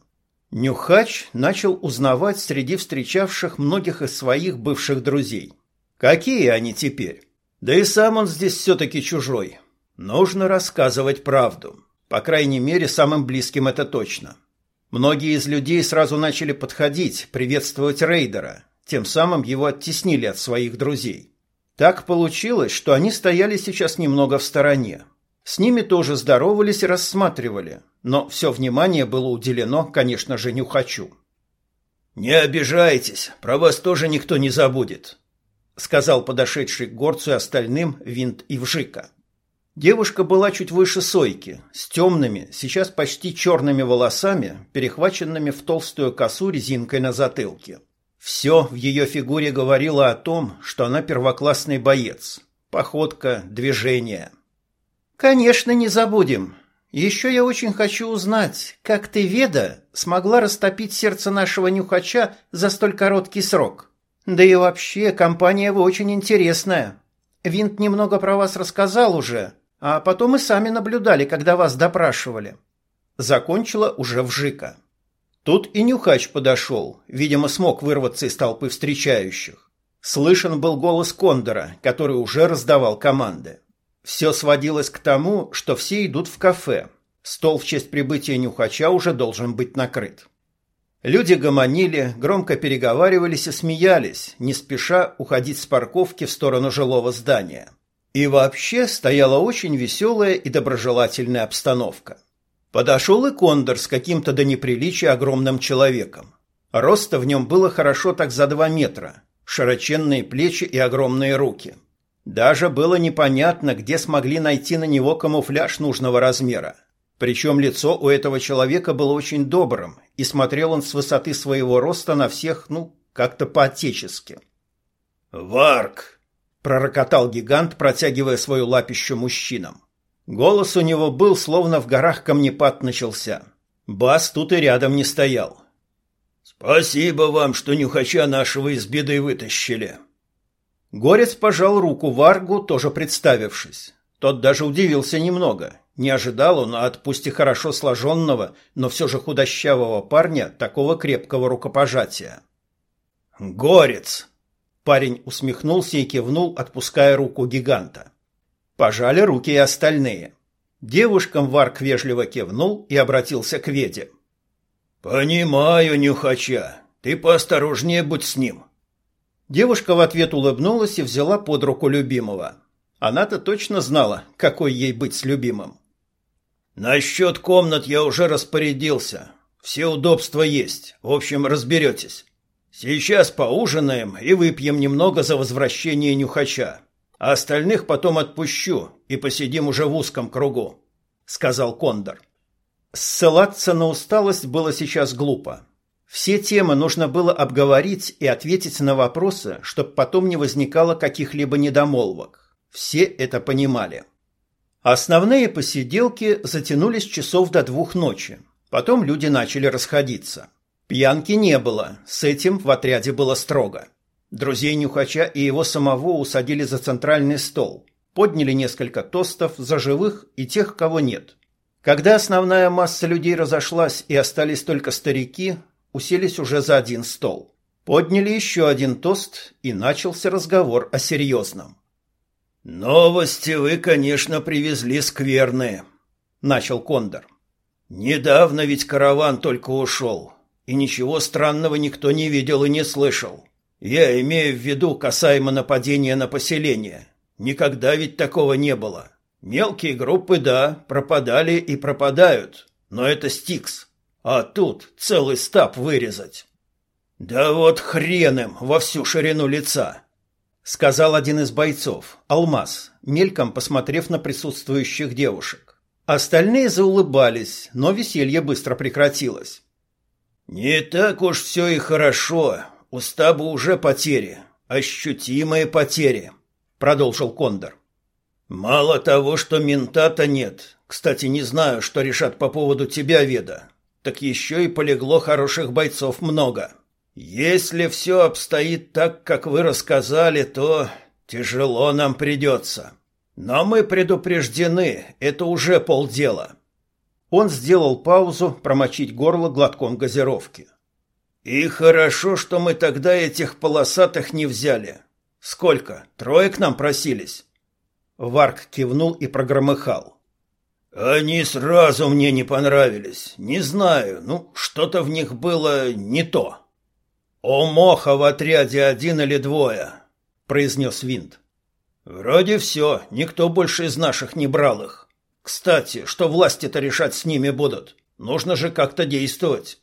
[SPEAKER 1] Нюхач начал узнавать среди встречавших многих из своих бывших друзей. Какие они теперь? Да и сам он здесь все-таки чужой. Нужно рассказывать правду. По крайней мере, самым близким это точно. Многие из людей сразу начали подходить, приветствовать рейдера. Тем самым его оттеснили от своих друзей. Так получилось, что они стояли сейчас немного в стороне. С ними тоже здоровались и рассматривали, но все внимание было уделено, конечно же, Нюхачу. «Не обижайтесь, про вас тоже никто не забудет», — сказал подошедший к горцу и остальным Винт и Вжика. Девушка была чуть выше Сойки, с темными, сейчас почти черными волосами, перехваченными в толстую косу резинкой на затылке. Все в ее фигуре говорило о том, что она первоклассный боец. Походка, движение. «Конечно, не забудем. Еще я очень хочу узнать, как ты, Веда, смогла растопить сердце нашего нюхача за столь короткий срок. Да и вообще, компания вы очень интересная. Винт немного про вас рассказал уже, а потом и сами наблюдали, когда вас допрашивали». Закончила уже вжика. Тут и Нюхач подошел, видимо, смог вырваться из толпы встречающих. Слышен был голос Кондора, который уже раздавал команды. Все сводилось к тому, что все идут в кафе, Стол в честь прибытия нюхача уже должен быть накрыт. Люди гомонили, громко переговаривались и смеялись, не спеша уходить с парковки в сторону жилого здания. И вообще стояла очень веселая и доброжелательная обстановка. Подошел и кондор с каким-то до неприличия огромным человеком. Роста в нем было хорошо так за два метра, широченные плечи и огромные руки. Даже было непонятно, где смогли найти на него камуфляж нужного размера. Причем лицо у этого человека было очень добрым, и смотрел он с высоты своего роста на всех, ну, как-то по-отечески.
[SPEAKER 3] «Варк!»
[SPEAKER 1] – пророкотал гигант, протягивая свою лапищу мужчинам. Голос у него был, словно в горах камнепад начался. Бас тут и рядом не стоял.
[SPEAKER 3] «Спасибо вам, что нюхача нашего из беды вытащили».
[SPEAKER 1] Горец пожал руку Варгу, тоже представившись. Тот даже удивился немного. Не ожидал он от пусть и хорошо сложенного, но все же худощавого парня такого крепкого рукопожатия.
[SPEAKER 3] «Горец!»
[SPEAKER 1] Парень усмехнулся и кивнул, отпуская руку гиганта. Пожали руки и остальные. Девушкам Варк вежливо кивнул и обратился к Веде.
[SPEAKER 3] «Понимаю, нюхача. Ты поосторожнее будь с ним».
[SPEAKER 1] Девушка в ответ улыбнулась и взяла под руку любимого. Она-то точно знала, какой ей быть с любимым.
[SPEAKER 3] Насчет комнат я уже распорядился. Все удобства есть. В общем, разберетесь. Сейчас поужинаем и выпьем немного за возвращение нюхача. А остальных потом отпущу и посидим уже в узком кругу, сказал Кондор.
[SPEAKER 1] Ссылаться на усталость было сейчас глупо. Все темы нужно было обговорить и ответить на вопросы, чтобы потом не возникало каких-либо недомолвок. Все это понимали. Основные посиделки затянулись часов до двух ночи. Потом люди начали расходиться. Пьянки не было, с этим в отряде было строго. Друзей Нюхача и его самого усадили за центральный стол. Подняли несколько тостов за живых и тех, кого нет. Когда основная масса людей разошлась и остались только старики, уселись уже за один стол. Подняли еще один тост, и начался разговор о серьезном.
[SPEAKER 3] «Новости вы, конечно, привезли скверные», — начал Кондор. «Недавно ведь караван только ушел, и ничего странного никто не видел и не слышал. Я имею в виду касаемо нападения на поселение. Никогда ведь такого не было. Мелкие группы, да, пропадали и пропадают, но это Стикс. А тут целый стаб вырезать. Да вот хрен им во всю ширину лица сказал один из бойцов, Алмаз, мельком посмотрев на присутствующих девушек. Остальные заулыбались, но веселье быстро прекратилось. Не так уж все и хорошо. У стаба уже потери, ощутимые потери, продолжил Кондор. Мало того, что ментата нет. Кстати, не знаю, что решат по поводу тебя, Веда. Так еще и полегло хороших бойцов много. Если все обстоит так, как вы рассказали, то тяжело нам придется. Но мы предупреждены, это уже полдела.
[SPEAKER 1] Он сделал паузу промочить горло глотком газировки.
[SPEAKER 3] И хорошо, что мы тогда этих полосатых не взяли. Сколько? Трое к нам просились.
[SPEAKER 1] Варк кивнул и прогромыхал.
[SPEAKER 3] Они сразу мне не понравились. Не знаю, ну что-то в них было не то. «У Моха в отряде один или двое», — произнес Винт. «Вроде все, никто больше из наших не брал их. Кстати, что власти-то решать с ними будут? Нужно же как-то действовать».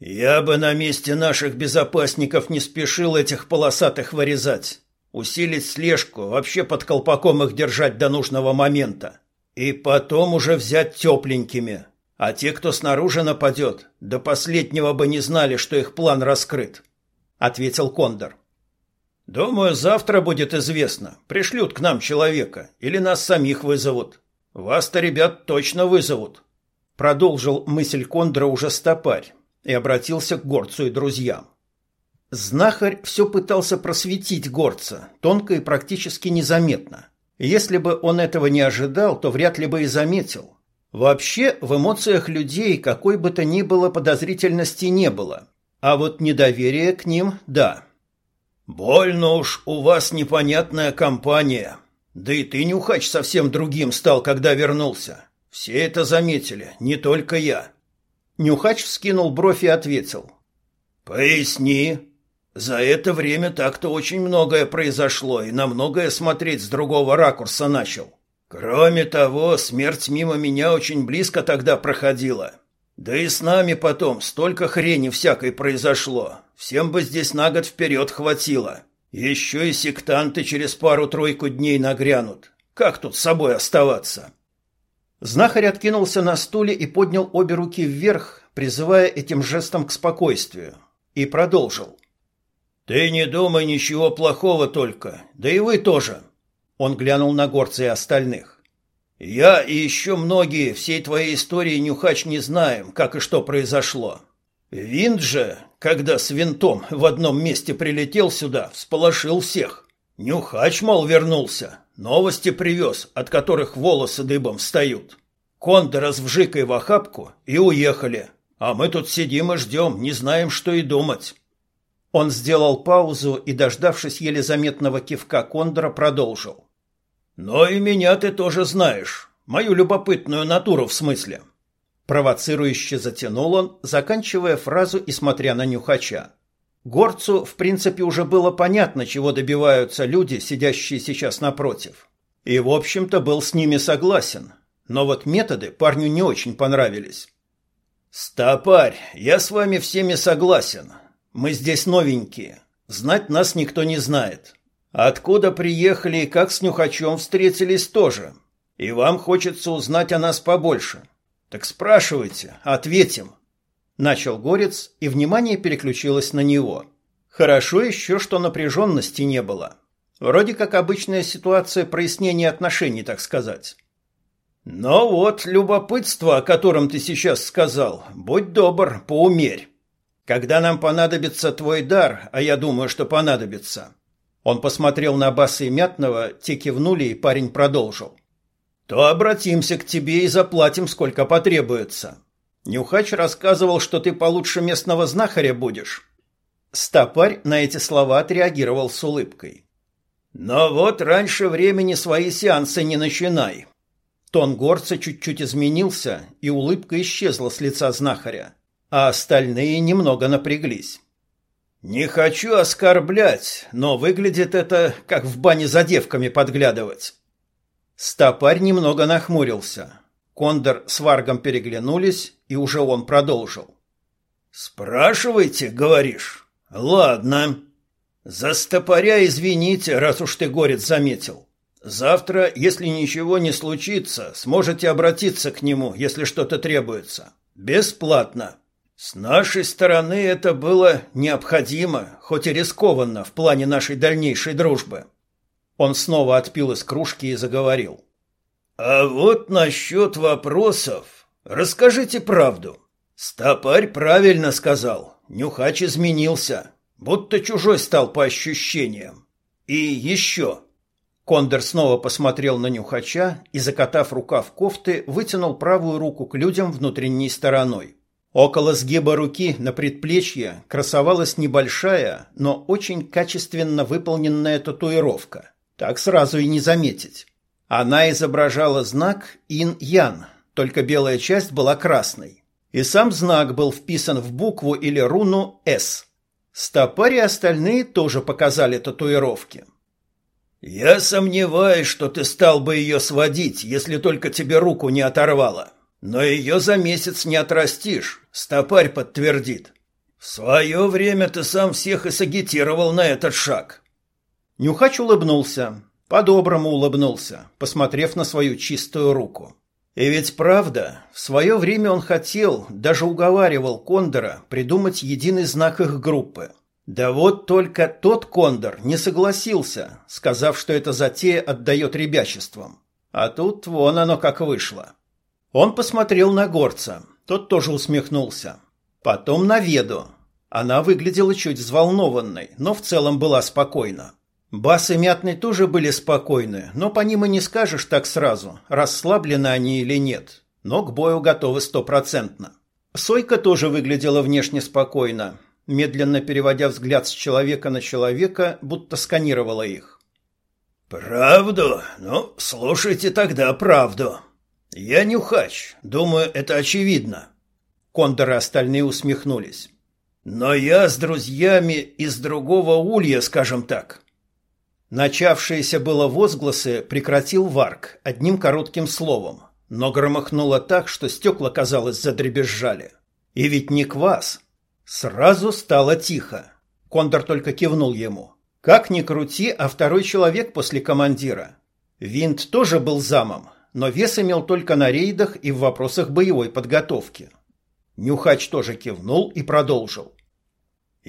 [SPEAKER 3] «Я бы на месте наших безопасников не спешил этих полосатых вырезать. Усилить слежку, вообще под колпаком их держать до нужного момента. И потом уже взять тепленькими. А те, кто снаружи нападет, до последнего бы не знали, что их план раскрыт, ответил Кондор. Думаю, завтра будет известно, пришлют к нам человека или нас самих вызовут. Вас-то, ребят, точно вызовут, продолжил мысль Кондора уже стопарь и обратился к горцу и друзьям. Знахарь все пытался просветить горца, тонко и практически незаметно. Если бы он этого не ожидал, то вряд ли бы и заметил. Вообще, в эмоциях людей какой бы то ни было подозрительности не было. А вот недоверие к ним – да. «Больно уж у вас непонятная компания. Да и ты, Нюхач, совсем другим стал, когда вернулся. Все это заметили, не только я.
[SPEAKER 1] Нюхач вскинул бровь и ответил.
[SPEAKER 3] Поясни. За это время так-то очень многое произошло, и на многое смотреть с другого ракурса начал. Кроме того, смерть мимо меня очень близко тогда проходила. Да и с нами потом столько хрени всякой произошло. Всем бы здесь на год вперед хватило. Еще и сектанты через пару-тройку дней нагрянут. Как тут с собой оставаться?
[SPEAKER 1] Знахарь откинулся на стуле и поднял обе руки вверх, призывая этим жестом к спокойствию, и продолжил.
[SPEAKER 3] «Ты не думай ничего плохого только, да и вы тоже». Он глянул на горца и остальных. «Я и еще многие всей твоей истории, Нюхач, не знаем, как и что произошло. Винт же, когда с винтом в одном месте прилетел сюда, всполошил всех. Нюхач, мол, вернулся, новости привез, от которых волосы дыбом встают. Кондора с вжикой в охапку и уехали, а мы тут сидим и ждем, не знаем, что и думать».
[SPEAKER 1] Он сделал паузу и, дождавшись еле заметного кивка Кондора, продолжил.
[SPEAKER 3] Но и меня ты тоже знаешь. Мою любопытную натуру в смысле.
[SPEAKER 1] Провоцирующе затянул он, заканчивая фразу и смотря на нюхача. Горцу, в принципе, уже было понятно, чего добиваются люди, сидящие сейчас напротив. И, в общем-то, был с ними согласен. Но вот методы парню не очень понравились.
[SPEAKER 3] «Стопарь, я с вами всеми согласен. Мы здесь новенькие. Знать нас никто не знает. Откуда приехали и как с Нюхачом встретились тоже. И вам хочется узнать о нас побольше. Так спрашивайте, ответим.
[SPEAKER 1] Начал Горец, и внимание переключилось на него. Хорошо еще, что напряженности не было. Вроде как обычная ситуация прояснения отношений, так сказать.
[SPEAKER 3] Но вот любопытство, о котором ты сейчас сказал, будь добр, поумерь. Когда нам понадобится твой дар, а я думаю, что понадобится,
[SPEAKER 1] он посмотрел на Баса и Мятного, те кивнули, и парень продолжил.
[SPEAKER 3] «То обратимся к тебе и заплатим, сколько потребуется. Нюхач рассказывал, что ты получше местного знахаря будешь».
[SPEAKER 1] Стопарь на эти слова отреагировал с улыбкой.
[SPEAKER 3] «Но вот раньше времени свои сеансы не начинай».
[SPEAKER 1] Тон горца чуть-чуть изменился, и улыбка исчезла с лица знахаря, а остальные немного напряглись.
[SPEAKER 3] Не хочу оскорблять, но выглядит это, как в бане за девками подглядывать.
[SPEAKER 1] Стопарь немного нахмурился. Кондор с Варгом переглянулись, и уже он продолжил.
[SPEAKER 3] «Спрашивайте, говоришь? Ладно. За стопоря извините, раз уж ты горец заметил. Завтра, если ничего не случится, сможете обратиться к нему, если что-то требуется. Бесплатно. С нашей стороны это было необходимо, хоть и рискованно в плане нашей дальнейшей дружбы.
[SPEAKER 1] Он снова отпил из кружки и заговорил.
[SPEAKER 3] А вот насчет вопросов. Расскажите правду. Стопарь правильно сказал. Нюхач изменился, будто чужой стал по ощущениям. И еще.
[SPEAKER 1] Кондор снова посмотрел на Нюхача и, закатав рукав кофты, вытянул правую руку к людям внутренней стороной. Около сгиба руки на предплечье красовалась небольшая, но очень качественно выполненная татуировка. Так сразу и не заметить. Она изображала знак Ин-Ян, только белая часть была красной. И сам знак был вписан в букву или руну «С». Стопарь и остальные тоже показали татуировки.
[SPEAKER 3] «Я сомневаюсь, что ты стал бы ее сводить, если только тебе руку не оторвало», но ее за месяц не отрастишь, стопарь подтвердит. В свое время ты сам всех и сагитировал на этот шаг.
[SPEAKER 1] Нюхач улыбнулся, по-доброму улыбнулся, посмотрев на свою чистую руку. И ведь правда, в свое время он хотел, даже уговаривал Кондора придумать единый знак их группы. Да вот только тот Кондор не согласился, сказав, что эта затея отдает ребячеством. А тут вон оно как вышло. Он посмотрел на горца. Тот тоже усмехнулся. Потом на Веду. Она выглядела чуть взволнованной, но в целом была спокойна. Бас и Мятный тоже были спокойны, но по ним и не скажешь так сразу, расслаблены они или нет. Но к бою готовы стопроцентно. Сойка тоже выглядела внешне спокойно, медленно переводя взгляд с человека на человека, будто сканировала их.
[SPEAKER 3] «Правду? Ну, слушайте тогда правду», Я нюхач, думаю, это очевидно. Кондор и остальные усмехнулись. Но я с друзьями из другого улья, скажем так. Начавшиеся было возгласы прекратил Варк одним коротким словом, но громыхнуло так, что стекла, казалось, задребезжали. И ведь не квас. Сразу стало тихо. Кондор только кивнул ему. Как ни крути, а второй человек после командира. Винт тоже был замом, но вес имел только на рейдах и в вопросах боевой подготовки. Нюхач тоже кивнул и продолжил.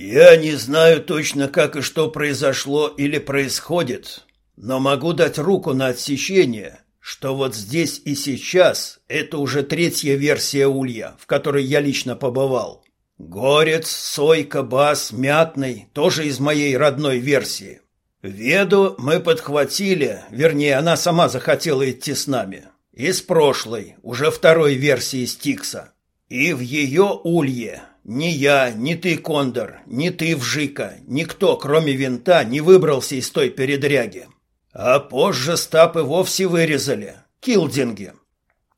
[SPEAKER 3] «Я не знаю точно, как и что произошло или происходит, но могу дать руку на отсечение, что вот здесь и сейчас это уже третья версия Улья, в которой я лично побывал. Горец, Сойка, Бас, Мятный тоже из моей родной версии. Веду мы подхватили, вернее, она сама захотела идти с нами. Из прошлой, уже второй версии Стикса. И в ее улье ни я, ни ты, Кондор, ни ты, Вжика, никто, кроме винта, не выбрался из той передряги. А позже стапы вовсе вырезали. Килдинги.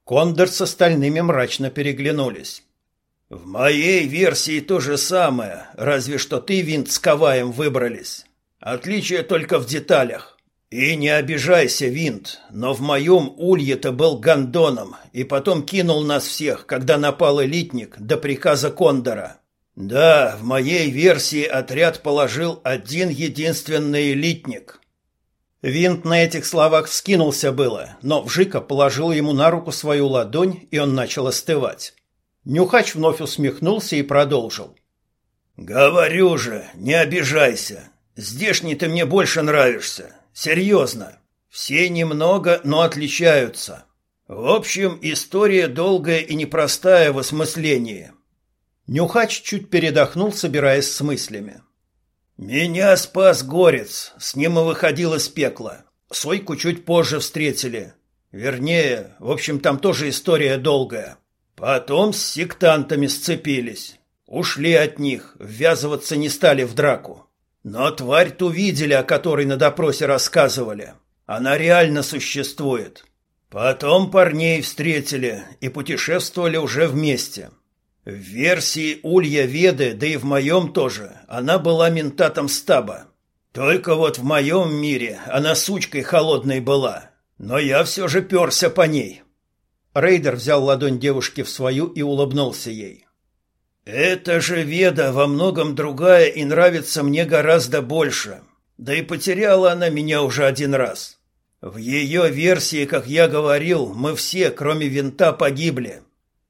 [SPEAKER 3] Кондор с остальными мрачно переглянулись. В моей версии то же самое, разве что ты, Винт, с Каваем выбрались. Отличие только в деталях. И не обижайся, Винт, но в моем улье-то был гондоном и потом кинул нас всех, когда напал элитник до приказа Кондора. Да, в моей версии отряд положил один единственный элитник. Винт на этих словах вскинулся было, но Вжика положил ему на руку свою ладонь, и он начал остывать. Нюхач вновь усмехнулся и продолжил. «Говорю же, не обижайся. Здешний ты мне больше нравишься. Серьезно. Все немного, но отличаются. В общем, история долгая и непростая в осмыслении». Нюхач чуть передохнул, собираясь с мыслями. «Меня спас Горец, с ним и выходил из пекла. Сойку чуть позже встретили. Вернее, в общем, там тоже история долгая. Потом с сектантами сцепились. Ушли от них, ввязываться не стали в драку. Но тварь ту видели, о которой на допросе рассказывали. Она реально существует. Потом парней встретили и путешествовали уже вместе. В версии Улья Веды, да и в моем тоже, она была ментатом стаба. Только вот в моем мире она сучкой холодной была. Но я все же перся по ней. Рейдер взял ладонь девушки в свою и улыбнулся ей. «Это же Веда во многом другая и нравится мне гораздо больше. Да и потеряла она меня уже один раз. В ее версии, как я говорил, мы все, кроме винта, погибли.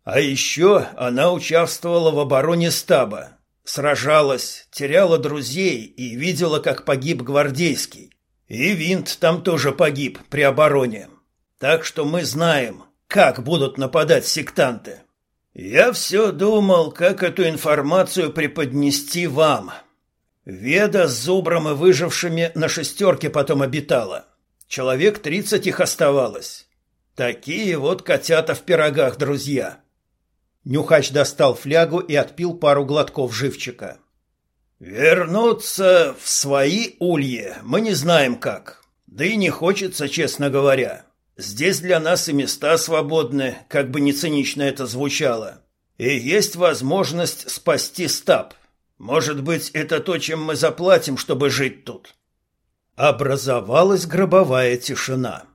[SPEAKER 3] А еще она участвовала в обороне стаба. Сражалась, теряла друзей и видела, как погиб гвардейский. И винт там тоже погиб при обороне. Так что мы знаем, как будут нападать сектанты. Я все думал, как эту информацию преподнести вам. Веда с Зубром и выжившими на шестерке потом обитала. Человек тридцать их оставалось. Такие вот котята в пирогах, друзья. Нюхач достал флягу и отпил пару глотков живчика. Вернуться в свои ульи мы не знаем как. Да и не хочется, честно говоря. Здесь для нас и места свободны, как бы не цинично это звучало. И есть возможность спасти стаб. Может быть, это то, чем мы заплатим, чтобы жить тут. Образовалась гробовая тишина.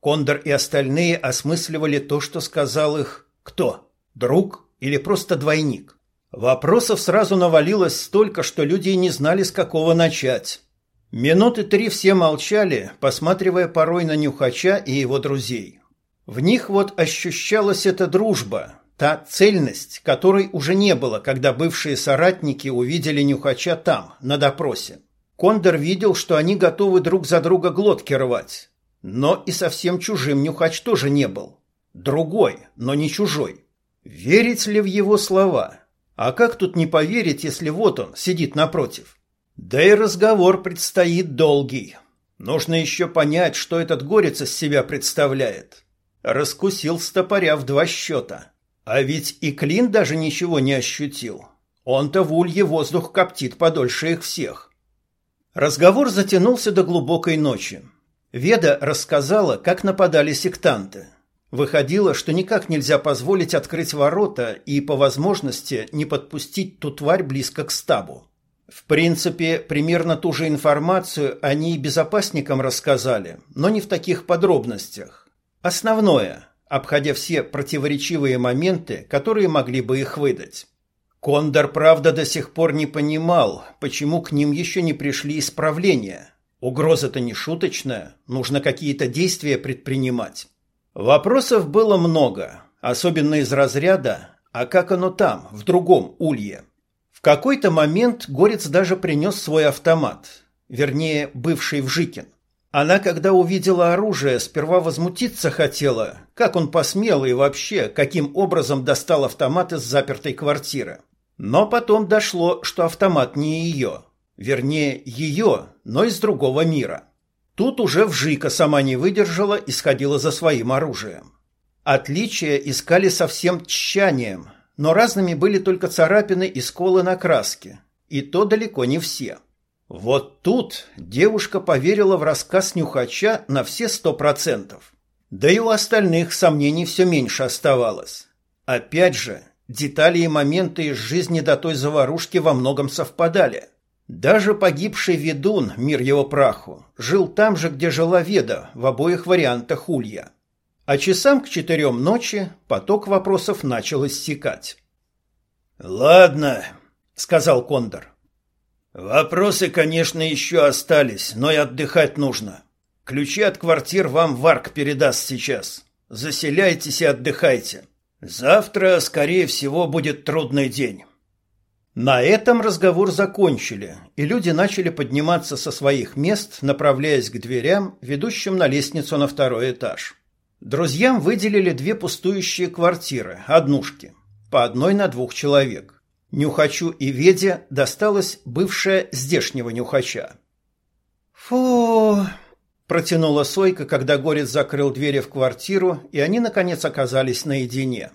[SPEAKER 3] Кондор и остальные осмысливали то, что сказал их кто? Друг или просто двойник? Вопросов сразу навалилось столько, что люди не знали, с какого начать. Минуты три все молчали, посматривая порой на Нюхача и его друзей. В них вот ощущалась эта дружба, та цельность, которой уже не было, когда бывшие соратники увидели Нюхача там, на допросе. Кондор видел, что они готовы друг за друга глотки рвать. Но и совсем чужим Нюхач тоже не был. Другой, но не чужой. Верить ли в его слова? А как тут не поверить, если вот он сидит напротив? Да и разговор предстоит долгий. Нужно еще понять, что этот горец из себя представляет. Раскусил стопоря в два счета. А ведь и Клин даже ничего не ощутил. Он-то в улье воздух коптит подольше их всех. Разговор затянулся до глубокой ночи. Веда рассказала, как нападали сектанты.
[SPEAKER 1] Выходило, что никак нельзя позволить открыть ворота и, по возможности, не подпустить ту тварь близко к стабу. В принципе, примерно ту же информацию они и безопасникам рассказали, но не в таких подробностях. Основное, обходя все противоречивые моменты, которые могли бы их выдать. Кондор, правда, до сих пор не понимал, почему к ним еще не пришли исправления. Угроза-то не шуточная, нужно какие-то действия предпринимать. Вопросов было много, особенно из разряда «А как оно там, в другом улье?» Какой-то момент Горец даже принес свой автомат, вернее, бывший Вжикин. Она, когда увидела оружие, сперва возмутиться хотела, как он посмел и вообще, каким образом достал автомат из запертой квартиры. Но потом дошло, что автомат не ее. Вернее, ее, но из другого мира. Тут уже Вжика сама не выдержала и сходила за своим оружием. Отличия искали со всем тщанием, но разными были только царапины и сколы на краске, и то далеко не все. Вот тут девушка поверила в рассказ нюхача на все сто процентов. Да и у остальных сомнений все меньше оставалось. Опять же, детали и моменты из жизни до той заварушки во многом совпадали. Даже погибший ведун, мир его праху, жил там же, где жила Веда, в обоих вариантах улья. А часам к четырем ночи поток вопросов начал иссякать.
[SPEAKER 3] «Ладно», — сказал Кондор. «Вопросы, конечно, еще остались, но и отдыхать нужно. Ключи от квартир вам Варк передаст сейчас. Заселяйтесь и отдыхайте. Завтра, скорее всего, будет трудный день».
[SPEAKER 1] На этом разговор закончили, и люди начали подниматься со своих мест, направляясь к дверям, ведущим на лестницу на второй этаж. Друзьям выделили две пустующие квартиры, однушки, по одной на двух человек. Нюхачу и Веде досталась бывшая здешнего нюхача.
[SPEAKER 2] «Фу!»
[SPEAKER 1] – протянула Сойка, когда Горец закрыл двери в квартиру, и они, наконец, оказались наедине.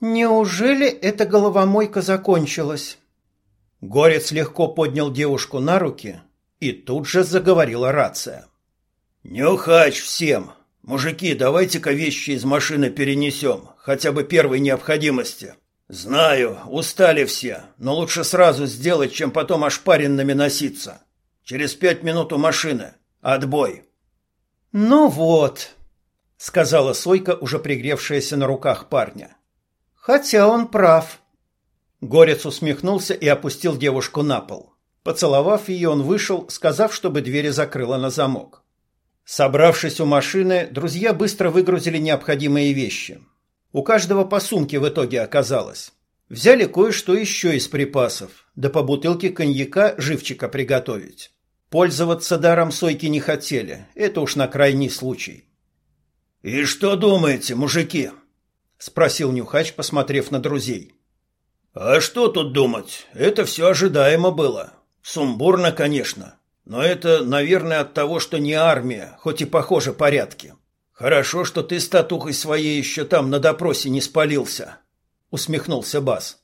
[SPEAKER 2] «Неужели эта головомойка закончилась?»
[SPEAKER 1] Горец легко поднял девушку на руки, и тут же заговорила рация.
[SPEAKER 3] «Нюхач всем! «Мужики, давайте-ка вещи из машины перенесем, хотя бы первой необходимости. Знаю, устали все, но лучше сразу сделать, чем потом ошпаренными носиться. Через пять минут у машины. Отбой».
[SPEAKER 2] «Ну вот», —
[SPEAKER 1] сказала Сойка, уже пригревшаяся на руках парня.
[SPEAKER 2] «Хотя он прав».
[SPEAKER 1] Горец усмехнулся и опустил девушку на пол. Поцеловав ее, он вышел, сказав, чтобы двери закрыла на замок. Собравшись у машины, друзья быстро выгрузили необходимые вещи. У каждого по сумке в итоге оказалось. Взяли кое-что еще из припасов, да по бутылке коньяка живчика приготовить. Пользоваться даром сойки не хотели, это уж на крайний случай.
[SPEAKER 3] «И что думаете, мужики?»
[SPEAKER 1] — спросил Нюхач, посмотрев на друзей.
[SPEAKER 3] «А что тут думать? Это все ожидаемо было. Сумбурно, конечно. Но это, наверное, от того, что не армия, хоть и похоже порядки. Хорошо, что ты с татухой своей еще там на допросе не спалился, усмехнулся Бас.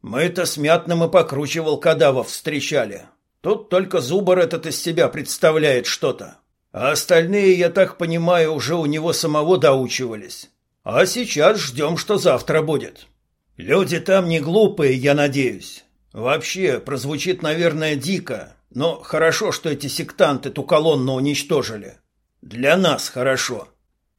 [SPEAKER 3] Мы-то с Мятным и покруче волкодавов встречали. Тут только Зубар этот из себя представляет что-то. А остальные, я так понимаю, уже у него самого доучивались. А сейчас ждем, что завтра будет. Люди там не глупые, я надеюсь. Вообще, прозвучит, наверное, дико, но хорошо, что эти сектанты ту колонну уничтожили. Для нас хорошо.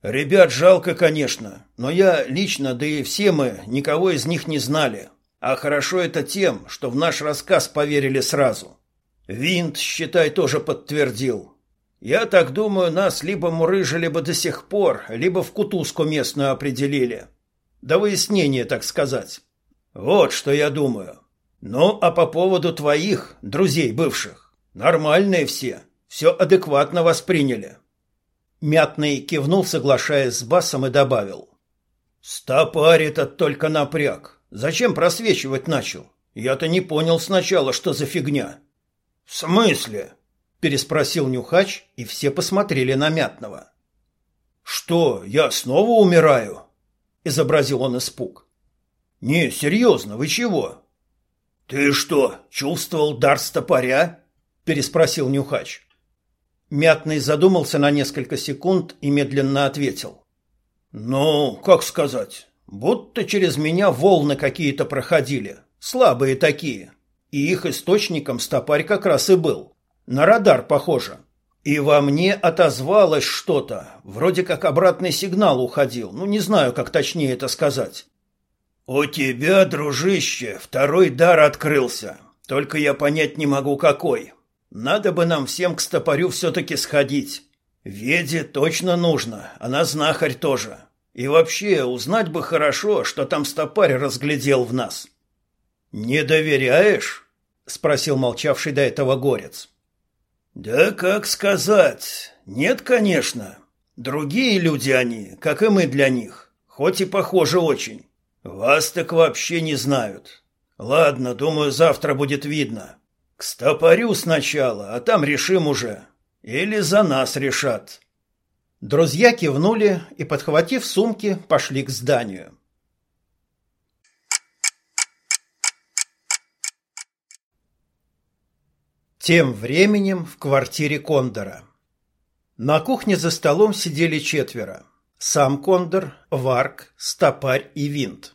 [SPEAKER 3] Ребят жалко, конечно, но я лично, да и все мы, никого из них не знали. А хорошо это тем, что в наш рассказ поверили сразу. Винт, считай, тоже подтвердил. Я так думаю, нас либо мурыжили бы до сих пор, либо в кутузку местную определили. До выяснения, так сказать. Вот что я думаю. Ну, а по поводу твоих, друзей бывших, Нормальные все, все адекватно восприняли. Мятный кивнул, соглашаясь с Басом, и добавил. Стопарь этот только напряг. Зачем просвечивать начал? Я-то не понял сначала, что за фигня. В смысле? Переспросил Нюхач, и все посмотрели на Мятного. Что, я снова умираю? Изобразил он испуг. Не, серьезно, вы чего? Ты что, чувствовал дар стопоря? Переспросил Нюхач. Мятный задумался на несколько секунд и медленно ответил. Ну, как сказать, будто через меня волны какие-то проходили, слабые такие. И их источником стопарь как раз и был. На радар похоже. И во мне отозвалось что-то, вроде как обратный сигнал уходил. Ну, не знаю, как точнее это сказать. У тебя, дружище, второй дар открылся. Только я понять не могу, какой. Надо бы нам всем к стопорю все-таки сходить. Веде точно нужно, она знахарь тоже. И вообще, узнать бы хорошо, что там стопарь разглядел в нас. «Не доверяешь?» — спросил молчавший до этого горец. «Да как сказать? Нет, конечно. Другие люди они, как и мы для них, хоть и похожи очень. Вас так вообще не знают. Ладно, думаю, завтра будет видно. Стопорю сначала, а там решим уже. Или за нас решат.
[SPEAKER 1] Друзья кивнули и, подхватив сумки, пошли к зданию. Тем временем в квартире Кондора. На кухне за столом сидели четверо. Сам Кондор, Варк, Стопарь и Винт.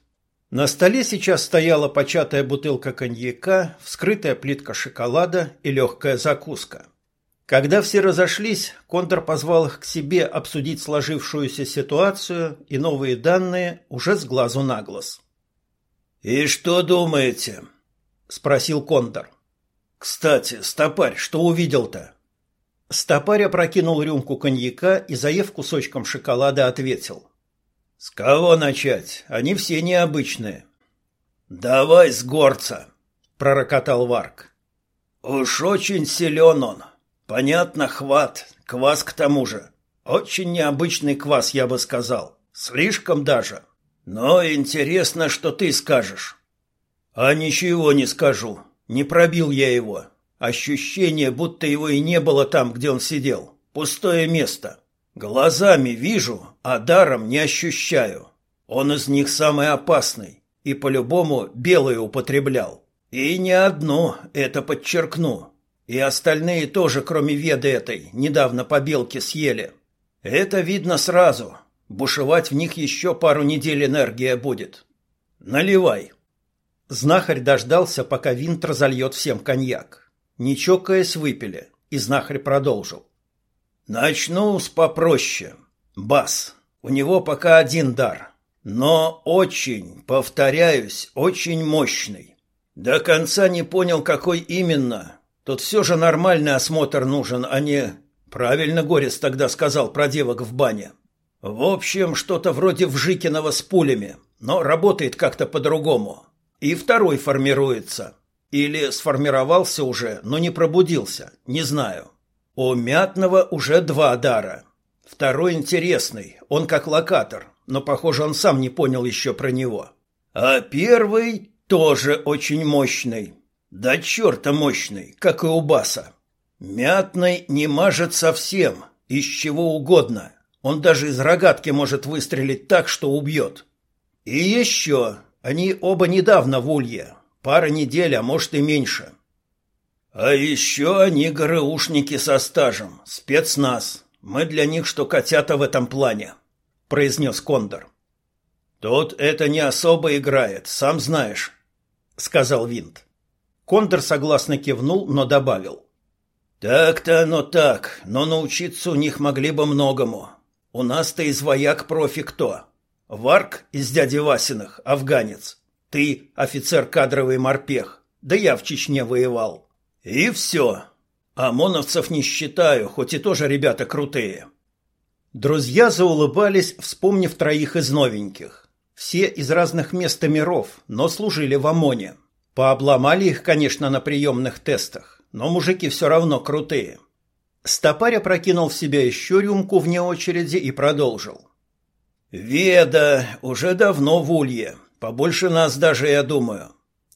[SPEAKER 1] На столе сейчас стояла початая бутылка коньяка, вскрытая плитка шоколада и легкая закуска. Когда все разошлись, Кондор позвал их к себе обсудить сложившуюся ситуацию и новые данные уже с глазу на глаз.
[SPEAKER 3] «И что думаете?» – спросил Кондор. «Кстати, стопарь, что увидел-то?»
[SPEAKER 1] Стопарь опрокинул рюмку коньяка и, заев кусочком шоколада, ответил.
[SPEAKER 3] «С кого начать? Они все необычные». «Давай с горца», — пророкотал Варк. «Уж очень силен он. Понятно, хват, квас к тому же. Очень необычный квас, я бы сказал. Слишком даже. Но интересно, что ты скажешь». «А ничего не скажу. Не пробил я его. Ощущение, будто его и не было там, где он сидел. Пустое место. Глазами вижу, а даром не ощущаю. Он из них самый опасный и по-любому белое употреблял. И не одно, это подчеркну. И остальные тоже, кроме веды этой, недавно по белке съели. Это видно сразу. Бушевать в них еще пару недель энергия будет. Наливай.
[SPEAKER 1] Знахарь дождался, пока Винт разольет всем коньяк. Не чокаясь, выпили, и знахарь продолжил.
[SPEAKER 3] «Начну с попроще. Бас. У него пока один дар. Но очень, повторяюсь, очень мощный. До конца не понял, какой именно. Тут все же нормальный осмотр нужен, а не... Правильно Горец тогда сказал про девок в бане. В общем, что-то вроде Вжикиного с пулями, но работает как-то по-другому. И второй формируется. Или сформировался уже, но не пробудился, не знаю. У Мятного уже два дара. Второй интересный, он как локатор, но, похоже, он сам не понял еще про него. А первый тоже очень мощный. Да черта мощный, как и у Баса. Мятный не мажет совсем, из чего угодно. Он даже из рогатки может выстрелить так, что убьет. И еще, они оба недавно в Улье. Пара недель, а может и меньше. А еще они ГРУшники со стажем, спецназ. Мы для них что котята в этом плане, произнес Кондор. Тут это не особо играет, сам знаешь, сказал Винт.
[SPEAKER 1] Кондор согласно кивнул, но добавил:
[SPEAKER 3] Так-то оно так, но научиться у них могли бы многому. У нас-то из вояк профи кто? Варк из дяди Васиных, афганец. Ты офицер кадровый морпех. Да я в Чечне воевал. И все. ОМОНовцев не считаю, хоть и тоже ребята крутые.
[SPEAKER 1] Друзья заулыбались, вспомнив троих из новеньких. Все из разных мест и миров, но служили в ОМОНе. Пообломали их, конечно, на приемных тестах, но мужики все равно крутые. Стопарь прокинул в себя еще рюмку вне очереди и продолжил.
[SPEAKER 3] Веда уже давно в улье. Побольше нас даже, я думаю.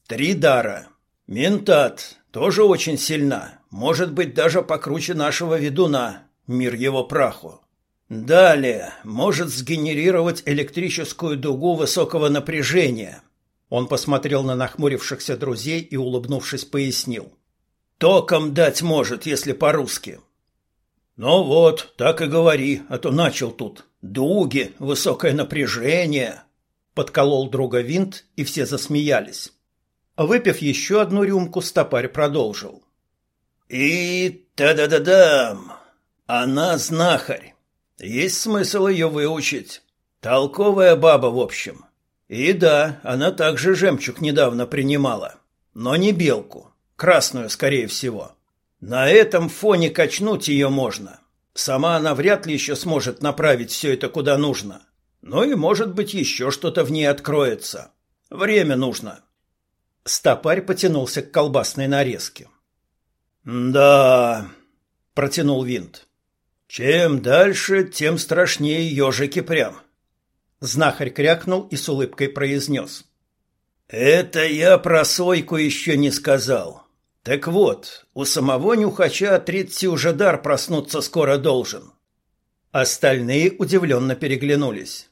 [SPEAKER 3] Три дара. Ментат тоже очень сильна. Может быть, даже покруче нашего ведуна. Мир его праху. Далее, может сгенерировать электрическую дугу высокого напряжения. Он посмотрел на нахмурившихся друзей и, улыбнувшись, пояснил. Током дать может, если по-русски. Ну вот, так и говори, а то начал тут. Дуги, высокое напряжение. Подколол друга винт, и все засмеялись. Выпив еще одну рюмку, стопарь продолжил. И та-да-да-дам! Она знахарь. Есть смысл ее выучить. Толковая баба, в общем. И да, она также жемчуг недавно принимала. Но не белку. Красную, скорее всего. На этом фоне качнуть ее можно. Сама она вряд ли еще сможет направить все это куда нужно. Ну и, может быть, еще что-то в ней откроется. Время нужно. Стопарь потянулся к колбасной нарезке. «Да», — протянул винт. «Чем дальше, тем страшнее ежики прям». Знахарь крякнул и с улыбкой произнес. «Это я про сойку еще не сказал. Так вот, у самого нюхача третий уже дар проснуться скоро должен». Остальные удивленно переглянулись.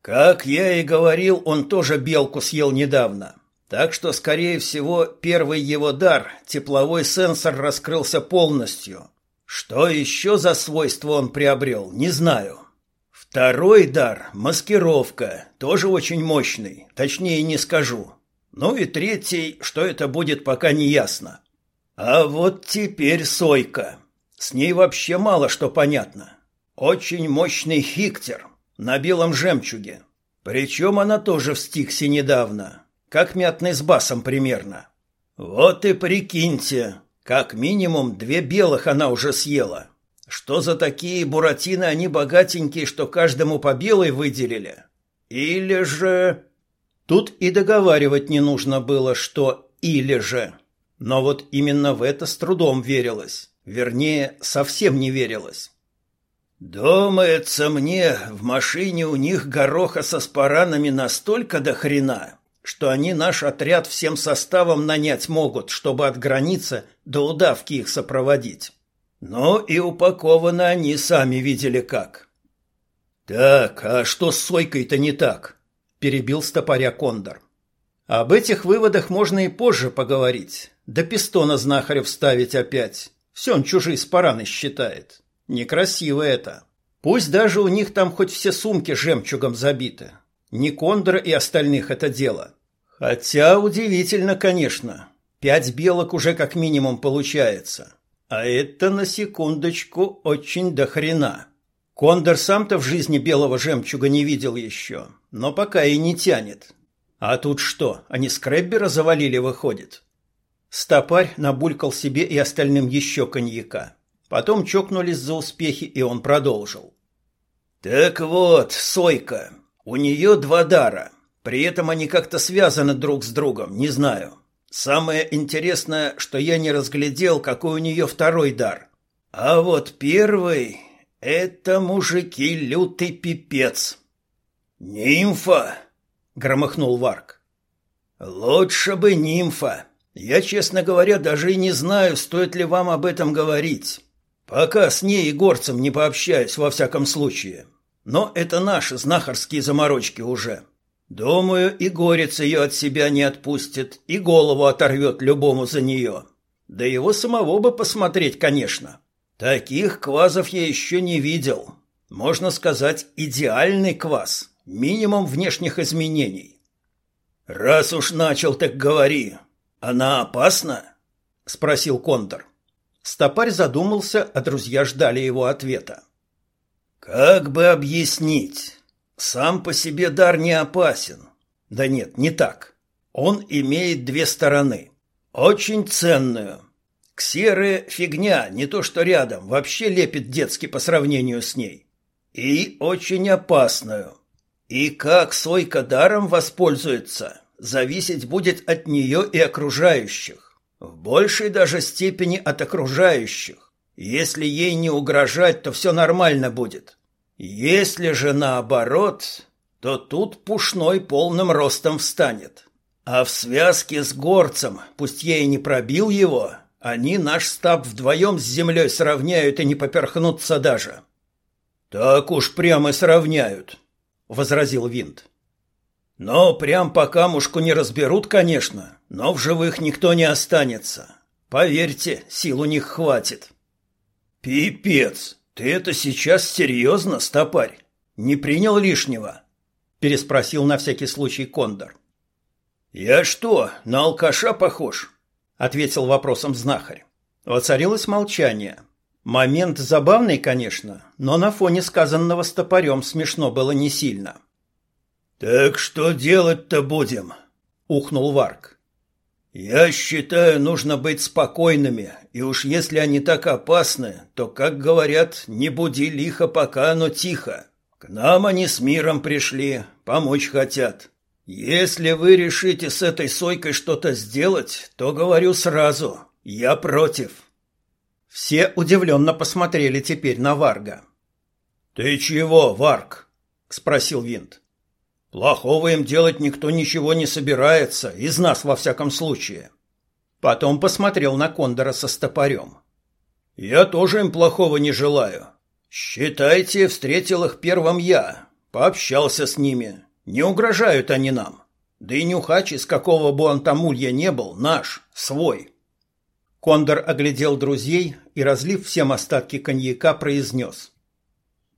[SPEAKER 3] «Как я и говорил, он тоже белку съел недавно. Так что, скорее всего, первый его дар, тепловой сенсор, раскрылся полностью. Что еще за свойство он приобрел, не знаю. Второй дар – маскировка, тоже очень мощный, точнее не скажу. Ну и третий, что это будет, пока не ясно. А вот теперь Сойка. С ней вообще мало что понятно. Очень мощный хиктер на белом жемчуге. Причем она тоже в стиксе недавно как мятный с басом примерно. Вот и прикиньте, как минимум две белых она уже съела. Что за такие буратино они богатенькие, что каждому по белой выделили? Или же... Тут и договаривать не нужно было, что «или же». Но вот именно в это с трудом верилось. Вернее, совсем не верилось. «Думается мне, в машине у них гороха со спаранами настолько до хрена, что они наш отряд всем составом нанять могут, чтобы от границы до удавки их сопроводить. Но и упакованы они сами видели как. Так, а что с Сойкой-то не так? перебил стопоря Кондор. Об этих выводах можно и позже поговорить. До пистона знахарев ставить опять. Все он чужие спараны считает. Некрасиво это. Пусть даже у них там хоть все сумки жемчугом забиты. Не Кондора и остальных это дело. Хотя удивительно, конечно. Пять белок уже как минимум получается. А это на секундочку очень до хрена. Кондор сам-то в жизни белого жемчуга не видел еще, но пока и не тянет. А тут что, они скреббера завалили, выходит? Стопарь набулькал себе и остальным еще коньяка. Потом чокнулись за успехи, и он продолжил. «Так вот, Сойка, у нее два дара. При этом они как-то связаны друг с другом, не знаю. Самое интересное, что я не разглядел, какой у нее второй дар. А вот первый — это, мужики, лютый пипец. «Нимфа!» — громыхнул Варк. «Лучше бы нимфа. Я, честно говоря, даже и не знаю, стоит ли вам об этом говорить. Пока с ней и горцем не пообщаюсь, во всяком случае. Но это наши знахарские заморочки уже. Думаю, и горец ее от себя не отпустит, и голову оторвет любому за нее. Да его самого бы посмотреть, конечно. Таких квазов я еще не видел. Можно сказать, идеальный квас. Минимум внешних изменений. Раз уж начал, так говори. Она опасна? Спросил Кондор. Стопарь задумался, а друзья ждали его ответа. Как бы объяснить? Сам по себе дар не опасен. Да нет, не так. Он имеет две стороны. Очень ценную. Ксеры – фигня, не то что рядом, вообще лепит детски по сравнению с ней. И очень опасную. И как Сойка даром воспользуется, зависеть будет от нее и окружающих. В большей даже степени от окружающих. Если ей не угрожать, то все нормально будет. Если же наоборот, то тут пушной полным ростом встанет. А в связке с горцем, пусть и не пробил его, они наш стаб вдвоем с землей сравняют и не поперхнутся даже. Так уж прямо сравняют, возразил Винт. Но прям по камушку не разберут, конечно, но в живых никто не останется. Поверьте, сил у них хватит. Пипец, ты это сейчас серьезно, стопарь? Не принял лишнего?» — переспросил на всякий случай Кондор. «Я что, на алкаша похож?» — ответил вопросом знахарь.
[SPEAKER 1] Воцарилось молчание. Момент забавный, конечно, но на фоне сказанного стопорем смешно было не сильно.
[SPEAKER 3] «Так что делать-то будем?» — ухнул Варк. «Я считаю, нужно быть спокойными, и уж если они так опасны, то, как говорят, не буди лихо, пока оно тихо. К нам они с миром пришли, помочь хотят. Если вы решите с этой сойкой что-то сделать, то говорю сразу, я против».
[SPEAKER 1] Все удивленно посмотрели теперь на Варга.
[SPEAKER 3] «Ты чего, Варг?» — спросил Винт. «Плохого им делать никто ничего не собирается, из нас во всяком случае».
[SPEAKER 1] Потом посмотрел на Кондора со стопорем.
[SPEAKER 3] «Я тоже им плохого не желаю. Считайте, встретил их первым я, пообщался с ними. Не угрожают они нам. Да и нюхач, из какого бы он там улья не был, наш, свой».
[SPEAKER 1] Кондор оглядел друзей и, разлив всем остатки коньяка, произнес.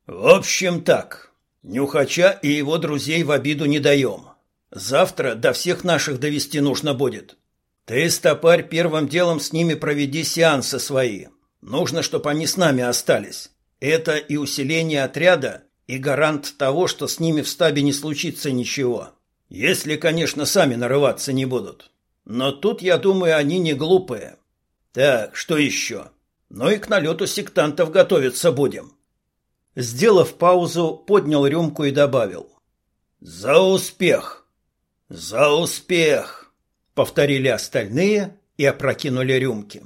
[SPEAKER 3] «В общем так, Нюхача и его друзей в обиду не даем. Завтра до всех наших довести нужно будет. Ты, стопарь, первым делом с ними проведи сеансы свои. Нужно, чтобы они с нами остались. Это и усиление отряда, и гарант того, что с ними в стабе не случится ничего. Если, конечно, сами нарываться не будут. Но тут, я думаю, они не глупые. Так, что еще? Ну и к налету сектантов готовиться будем.
[SPEAKER 1] Сделав паузу, поднял рюмку и добавил.
[SPEAKER 3] «За успех! За успех!»
[SPEAKER 1] Повторили остальные и опрокинули рюмки.